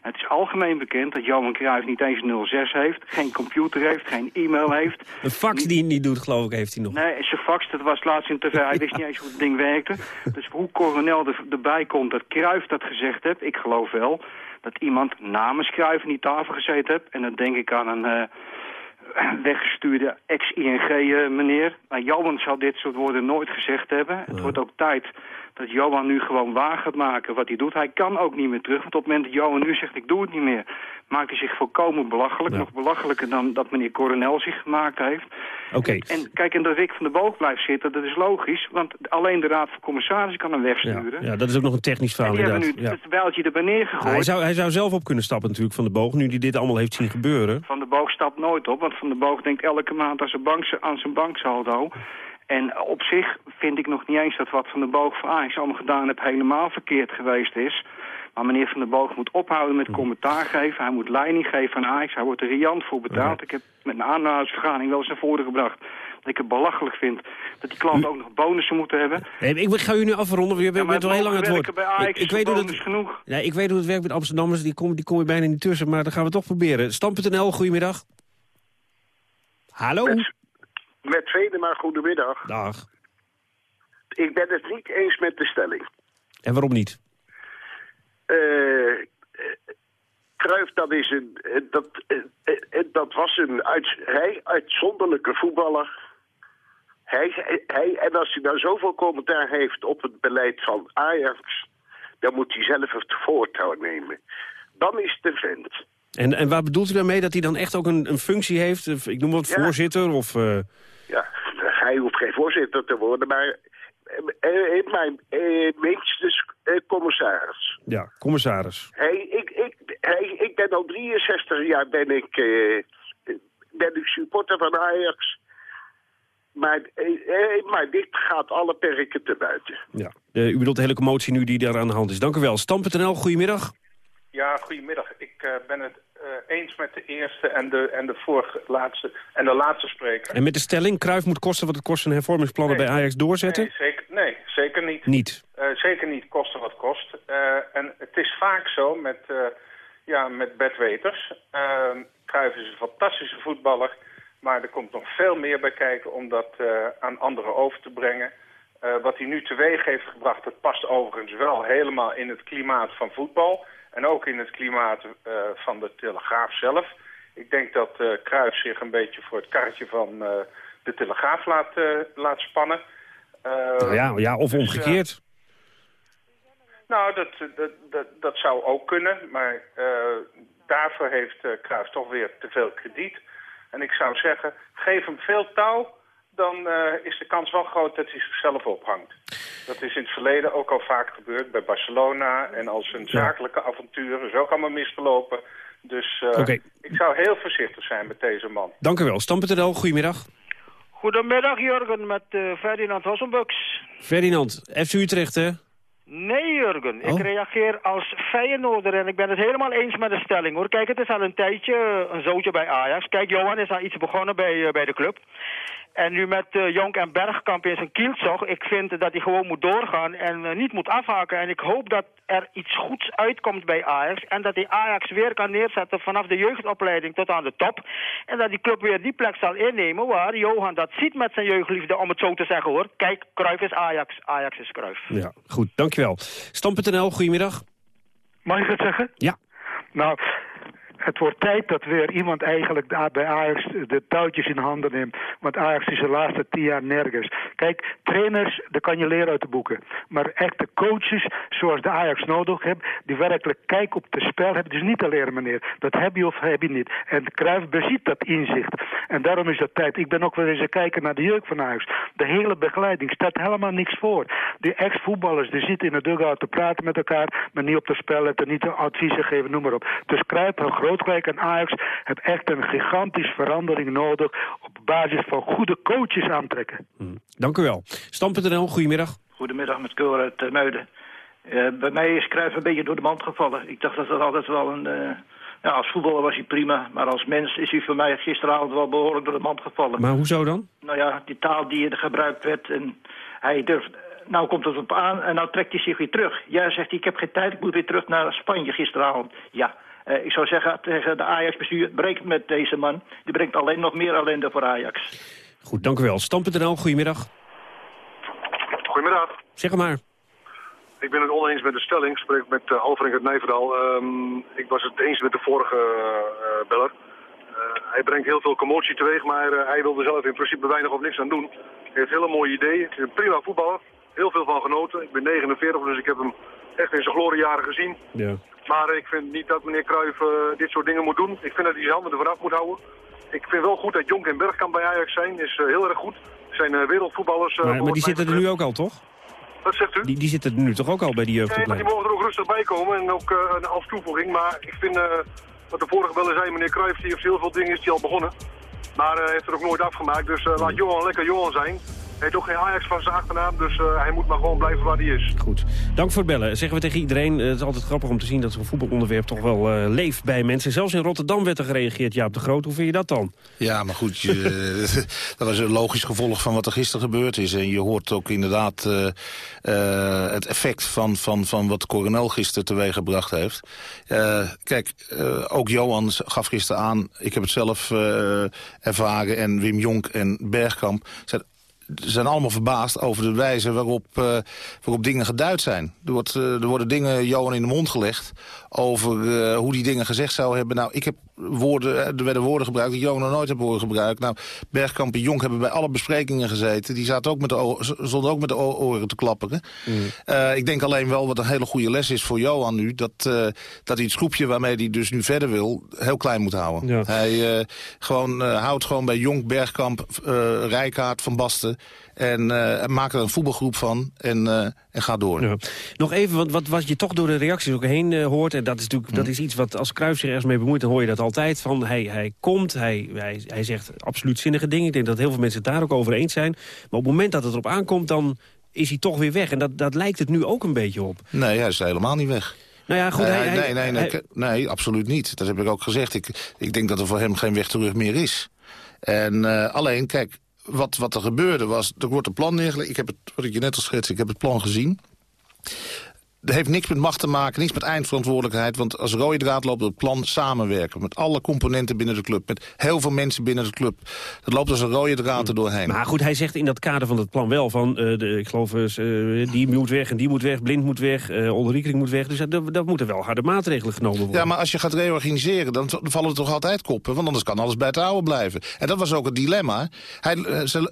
Het is algemeen bekend dat Johan Cruijff niet eens een 06 heeft... geen computer heeft, geen e-mail heeft. Een fax die hij niet doet, geloof ik, heeft hij nog. Nee, zijn fax, dat was laatst in tv. Hij wist niet eens hoe het ding werkte. <laughs> Dus hoe Coronel er, erbij komt dat Cruijff dat gezegd heeft, ik geloof wel... dat iemand namens Cruijff aan die tafel gezeten heeft. En dan denk ik aan een eh, <clears throat> weggestuurde ex-ING-meneer. Maar Johan zou dit soort woorden nooit gezegd hebben. Het wordt ook tijd dat Johan nu gewoon waar gaat maken wat hij doet. Hij kan ook niet meer terug, want op het moment dat Johan nu zegt ik doe het niet meer... maakt hij zich volkomen belachelijk. Nog belachelijker dan dat meneer Coronel zich gemaakt heeft. Oké. En kijk, en dat Rick van de Boog blijft zitten, dat is logisch. Want alleen de Raad van Commissarissen kan hem Ja, wegsturen. ja, dat is ook nog een technisch verhaal inderdaad. nu Ja. het bijltje erbij neergegooid. Hij, zou, hij zou zelf op kunnen stappen natuurlijk van de boog, nu hij dit allemaal heeft zien gebeuren. Van de Boog stapt nooit op, want Van de Boog denkt elke maand aan zijn, bank, aan zijn banksaldo. En op zich vind ik nog niet eens dat wat Van de Boog voor Ajax allemaal gedaan heeft helemaal verkeerd geweest is. Maar meneer Van der Boog moet ophouden met commentaar geven. Hij moet leiding geven aan Ajax. Hij wordt er riant voor betaald. Ik heb met een aandeelhoudersvergadering wel eens naar voren gebracht... dat ik het belachelijk vind dat die klanten ook nog bonussen moeten hebben. Nee, ik ga u nu afronden, want je bent maar al heel lang aan het woord. werken bij Ajax Ik, ik weet hoe genoeg. ja, ik weet hoe het werkt met Amsterdammers, die kom, die kom je bijna niet tussen, maar dat gaan we toch proberen. Stam.nl, goedemiddag. Hallo? Met, met Venema, goedemiddag. Dag. Ik ben het niet eens met de stelling. En waarom niet? Cruijff, dat, is een, eh, dat, eh, dat was een uit, hij, uitzonderlijke voetballer. Hij, hij, en als hij nou zoveel commentaar heeft op het beleid van Ajax... dan moet hij zelf het voortouw nemen. Dan is het een vent. En, en waar bedoelt u daarmee? Dat hij dan echt ook een, een functie heeft? Ik noem wat Ja. voorzitter of... Ja, hij hoeft geen voorzitter te worden, maar... eh, eh, mijn eh, minstens eh, commissaris. ja, commissaris. Hey, ik, ik, hey, ik ben al 63 jaar ben ik, eh, ben ik supporter van Ajax. Maar, maar dit gaat alle perken te buiten. Ja. Eh, u bedoelt de hele commotie nu die daar aan de hand is. Dank u wel. Stam.nl, goedemiddag. Ja, goedemiddag. Ik eh, ben het eens met de eerste en de, en de vorige laatste en de laatste spreker. En met de stelling, Kruif moet kosten wat het kost... en hervormingsplannen bij Ajax doorzetten? Nee, zeker, nee, zeker niet. Niet. Eh, zeker niet kosten wat kost. Eh, en het is vaak zo met, eh ja, met Bert Weters. Uh, Cruijff is een fantastische voetballer. Maar er komt nog veel meer bij kijken om dat eh, aan anderen over te brengen. Eh, wat hij nu teweeg heeft gebracht, dat past overigens wel helemaal in het klimaat van voetbal. En ook in het klimaat eh, van de Telegraaf zelf. Ik denk dat eh Cruijff zich een beetje voor het karretje van eh, de Telegraaf laat, laat spannen. Nou ja, ja, of dus, omgekeerd. nou, dat, dat, dat, dat zou ook kunnen, maar daarvoor heeft uh, Cruijff toch weer te veel krediet. En ik zou zeggen, geef hem veel touw, dan uh, is de kans wel groot dat hij zichzelf ophangt. Dat is in het verleden ook al vaak gebeurd bij Barcelona en als een zakelijke avonturen is ook allemaal misgelopen. Dus uh, ik zou heel voorzichtig zijn met deze man. Dank u wel. Stam.nl, goedemiddag. Goedemiddag Jurgen met uh, Ferdinand Hossenbux. Ferdinand, FC Utrecht, hè? Nee Jurgen, Oh. ik reageer als Feyenoorder en ik ben het helemaal eens met de stelling hoor. Kijk, het is al een tijdje een zootje bij Ajax. Kijk, Johan is al iets begonnen bij, uh, bij de club. En nu met uh, Jonk en Bergkamp in zijn kielzog. Ik vind dat hij gewoon moet doorgaan en uh, niet moet afhaken. En ik hoop dat er iets goeds uitkomt bij Ajax. En dat hij Ajax weer kan neerzetten vanaf de jeugdopleiding tot aan de top. En dat die club weer die plek zal innemen waar Johan dat ziet met zijn jeugdliefde, om het zo te zeggen hoor. Kijk, Cruijff is Ajax, Ajax is Cruijff. Ja, goed, dankjewel. Stam.nl, goedemiddag. Mag ik het zeggen? Ja. Nou, het wordt tijd dat weer iemand eigenlijk bij Ajax de touwtjes in handen neemt. Want Ajax is de laatste tien jaar nergens. Kijk, trainers, daar kan je leren uit de boeken. Maar echte coaches, zoals de Ajax nodig heeft, die werkelijk kijk op het spel hebben. Dus niet te leren, meneer. Dat heb je of heb je niet. En Cruijff beziet dat inzicht. En daarom is dat tijd. Ik ben ook wel eens kijken naar de jeugd van Ajax. De hele begeleiding stelt helemaal niks voor. Die ex-voetballers, die zitten in de dugout te praten met elkaar, maar niet op te spel letten, niet adviezen geven, noem maar op. Dus Cruijff, een groot Grootwijk en Ajax hebben echt een gigantische verandering nodig... op basis van goede coaches aantrekken. Hmm. Dank u wel. Stam.nl, goedemiddag. Goedemiddag met Keur uit uh, Muiden. Uh, bij mij is Cruijff een beetje door de mand gevallen. Ik dacht dat dat altijd wel een... Uh, ja, als voetballer was hij prima, maar als mens is hij voor mij gisteravond wel behoorlijk door de mand gevallen. Maar hoezo dan? Nou ja, die taal die er gebruikt werd en hij durft... Nou komt het op aan en nou trekt hij zich weer terug. Ja, zegt hij, ik heb geen tijd, ik moet weer terug naar Spanje gisteravond. Ja, ik zou zeggen tegen de Ajax-bestuur, breek met deze man. Die brengt alleen nog meer ellende voor Ajax. Goed, dank u wel. Stam.nl, goedemiddag. Goedemiddag. Zeg maar. Ik ben het oneens met de stelling. Ik spreek met uh, Alfred uit Nijverdal. Um, ik was het eens met de vorige uh, beller. hij brengt heel veel commotie teweeg, maar hij wil er zelf in principe weinig of niks aan doen. Hij heeft hele mooie ideeën. Het is een prima voetballer. Heel veel van genoten. Ik ben 49, dus ik heb hem echt in zijn gloriejaren gezien. Ja. Maar ik vind niet dat meneer Cruijff uh, dit soort dingen moet doen. Ik vind dat hij zijn handen er vanaf moet houden. Ik vind wel goed dat Jonk en Bergkamp bij Ajax zijn. Is uh, heel erg goed. Zijn uh, wereldvoetballers. maar, maar die zitten er nu ook al, toch? Wat zegt u? Die, die zitten er nu toch ook al bij die jeugdopleiding? Nee, maar die mogen er ook rustig bij komen. En ook een als toevoeging. Maar ik vind, wat de vorige beller zei, meneer Cruijff, die heeft heel veel dingen is die al begonnen. Maar heeft er ook nooit afgemaakt. Dus laat Johan lekker Johan zijn. Hij heeft ook geen Ajax van zijn achternaam, dus uh, hij moet maar gewoon blijven waar hij is. Goed. Dank voor het bellen. Zeggen we tegen iedereen, uh, het is altijd grappig om te zien dat zo'n voetbalonderwerp toch wel uh, leeft bij mensen. Zelfs in Rotterdam werd er gereageerd, Jaap de Groot. Hoe vind je dat dan? Ja, maar goed, je, <laughs> dat was een logisch gevolg van wat er gisteren gebeurd is. En je hoort ook inderdaad het effect van, van, van wat Coronel gisteren teweeggebracht heeft. kijk, ook Johan gaf gisteren aan, ik heb het zelf ervaren... en Wim Jonk en Bergkamp zijn allemaal verbaasd over de wijze waarop, uh, waarop dingen geduid zijn. Er, wordt, uh, er worden dingen Johan in de mond gelegd over uh, hoe die dingen gezegd zou hebben. Nou, ik heb woorden, er werden woorden gebruikt die Johan nog nooit heb horen gebruikt. Nou, Bergkamp en Jonk hebben bij alle besprekingen gezeten. Die zaten ook met de stonden ook met de oren te klapperen. Mm. ik denk alleen wel wat een hele goede les is voor Johan nu... dat, dat hij het groepje waarmee hij dus nu verder wil heel klein moet houden. Ja. Hij gewoon, houdt gewoon bij Jonk, Bergkamp, Rijkaard, Van Basten en uh, maak er een voetbalgroep van en, uh, en ga door. Ja. Nog even, want wat, wat je toch door de reacties ook heen uh, hoort... en dat is natuurlijk Hm. dat is iets wat als Cruijff zich ergens mee bemoeit... dan hoor je dat altijd van hij, hij komt, hij, hij, hij zegt absoluut zinnige dingen. Ik denk dat heel veel mensen het daar ook over eens zijn. Maar op het moment dat het erop aankomt, dan is hij toch weer weg. En dat, dat lijkt het nu ook een beetje op. Nee, hij is helemaal niet weg. Nou ja, goed, nee, hij, nee, hij, nee, nee, hij- nee, absoluut niet. Dat heb ik ook gezegd. Ik, ik denk dat er voor hem geen weg terug meer is. En uh, alleen, kijk, wat, wat er gebeurde was... er wordt een plan neergelegd. Ik heb het, wat ik je net al schetste, ik heb het plan gezien. Heeft niks met macht te maken, niks met eindverantwoordelijkheid. Want als rode draad loopt het plan samenwerken. Met alle componenten binnen de club. Met heel veel mensen binnen de club. Dat loopt als een rode draad er doorheen. Maar goed, hij zegt in dat kader van het plan wel van... eh, de, ik geloof, eh, die moet weg en die moet weg, Blind moet weg, uh, Olderiekeling moet weg. Dus dat, dat moeten wel harde maatregelen genomen worden. Ja, maar als je gaat reorganiseren, dan vallen er toch altijd koppen. Want anders kan alles bij het oude blijven. En dat was ook het dilemma. Hij,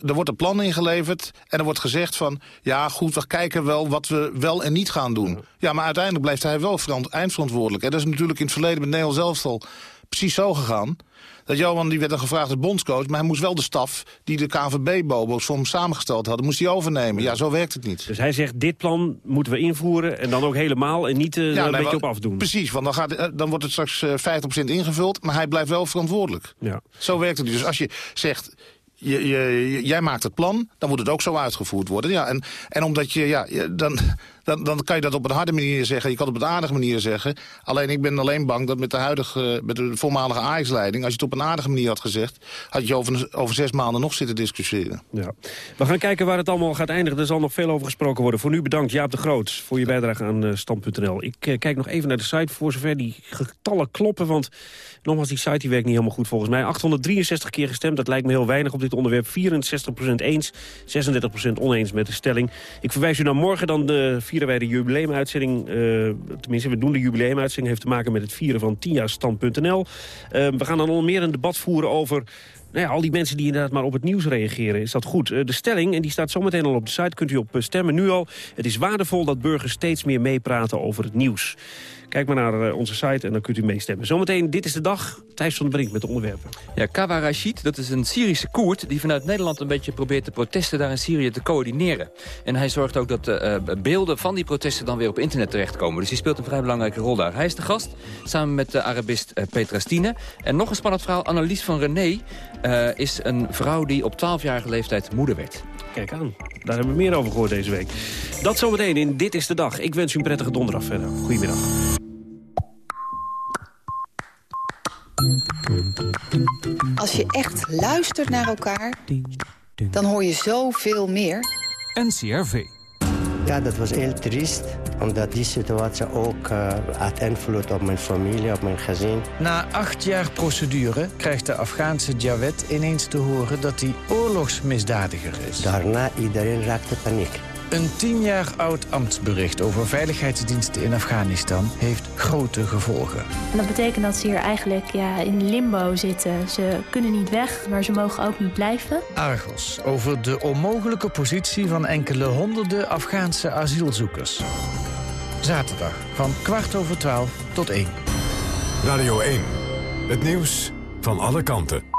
er wordt een plan ingeleverd en er wordt gezegd van... ja, goed, we kijken wel wat we wel en niet gaan doen. Ja, maar uiteindelijk blijft hij wel eindverantwoordelijk. En dat is natuurlijk in het verleden met Nederland zelf al precies zo gegaan. Dat Johan die werd dan gevraagd als bondscoach... maar hij moest wel de staf die de KVB-bobo's voor hem samengesteld hadden... moest hij overnemen. Ja, zo werkt het niet. Dus hij zegt, dit plan moeten we invoeren... en dan ook helemaal en niet uh, ja, een nee, beetje op afdoen. Precies, want dan, gaat, dan wordt het straks uh, 50% ingevuld... maar hij blijft wel verantwoordelijk. Ja. Zo werkt het niet. Dus als je zegt... Je, je, jij maakt het plan, dan moet het ook zo uitgevoerd worden. Ja, en, en omdat je, ja, dan, Dan, dan kan je dat op een harde manier zeggen. Je kan het op een aardige manier zeggen. Alleen ik ben alleen bang dat met de huidige, met de voormalige Ajax-leiding... als je het op een aardige manier had gezegd... had je over, over zes maanden nog zitten discussiëren. Ja. We gaan kijken waar het allemaal gaat eindigen. Er zal nog veel over gesproken worden. Voor nu bedankt Jaap de Groot voor je bijdrage aan uh. Ik uh, kijk nog even naar de site voor zover die getallen kloppen. Want nogmaals, die site die werkt niet helemaal goed volgens mij. 863 keer gestemd, dat lijkt me heel weinig op dit onderwerp. 64% eens, 36% oneens met de stelling. Ik verwijs u naar morgen, dan de, vieren wij de jubileumuitzending. Uh, tenminste, we doen de jubileumuitzending. heeft te maken met het vieren van 10 jaar stand.nl. Uh, we gaan dan onder meer een debat voeren over nou al die mensen die inderdaad maar op het nieuws reageren, is dat goed. de stelling, en die staat zometeen al op de site, kunt u op stemmen nu al. Het is waardevol dat burgers steeds meer meepraten over het nieuws. Kijk maar naar uh, onze site en dan kunt u meestemmen. Zometeen, dit is de dag. Thijs van de Brink met de onderwerpen. Ja, Kawa Rashid, dat is een Syrische Koerd... die vanuit Nederland een beetje probeert de protesten daar in Syrië te coördineren. En hij zorgt ook dat de beelden van die protesten dan weer op internet terechtkomen. Dus hij speelt een vrij belangrijke rol daar. Hij is de gast, samen met de Arabist Petra Stine. En nog een spannend verhaal, Annelies van René... is een vrouw die op 12-jarige leeftijd moeder werd. Kijk aan, daar hebben we meer over gehoord deze week. Dat zometeen in Dit is de Dag. Ik wens u een prettige donderdag verder. Goedemiddag. Als je echt luistert naar elkaar, dan hoor je zoveel meer. NCRV. Ja, dat was heel triest. Omdat die situatie ook uh, had invloed op mijn familie, op mijn gezin. Na acht jaar procedure krijgt de Afghaanse Jawed ineens te horen dat hij oorlogsmisdadiger is. Daarna iedereen raakte paniek. Een tien jaar oud ambtsbericht over veiligheidsdiensten in Afghanistan heeft grote gevolgen. En dat betekent dat ze hier eigenlijk ja, in limbo zitten. Ze kunnen niet weg, maar ze mogen ook niet blijven. Argos, over de onmogelijke positie van enkele honderden Afghaanse asielzoekers. Zaterdag van kwart over twaalf tot één. Radio 1, het nieuws van alle kanten.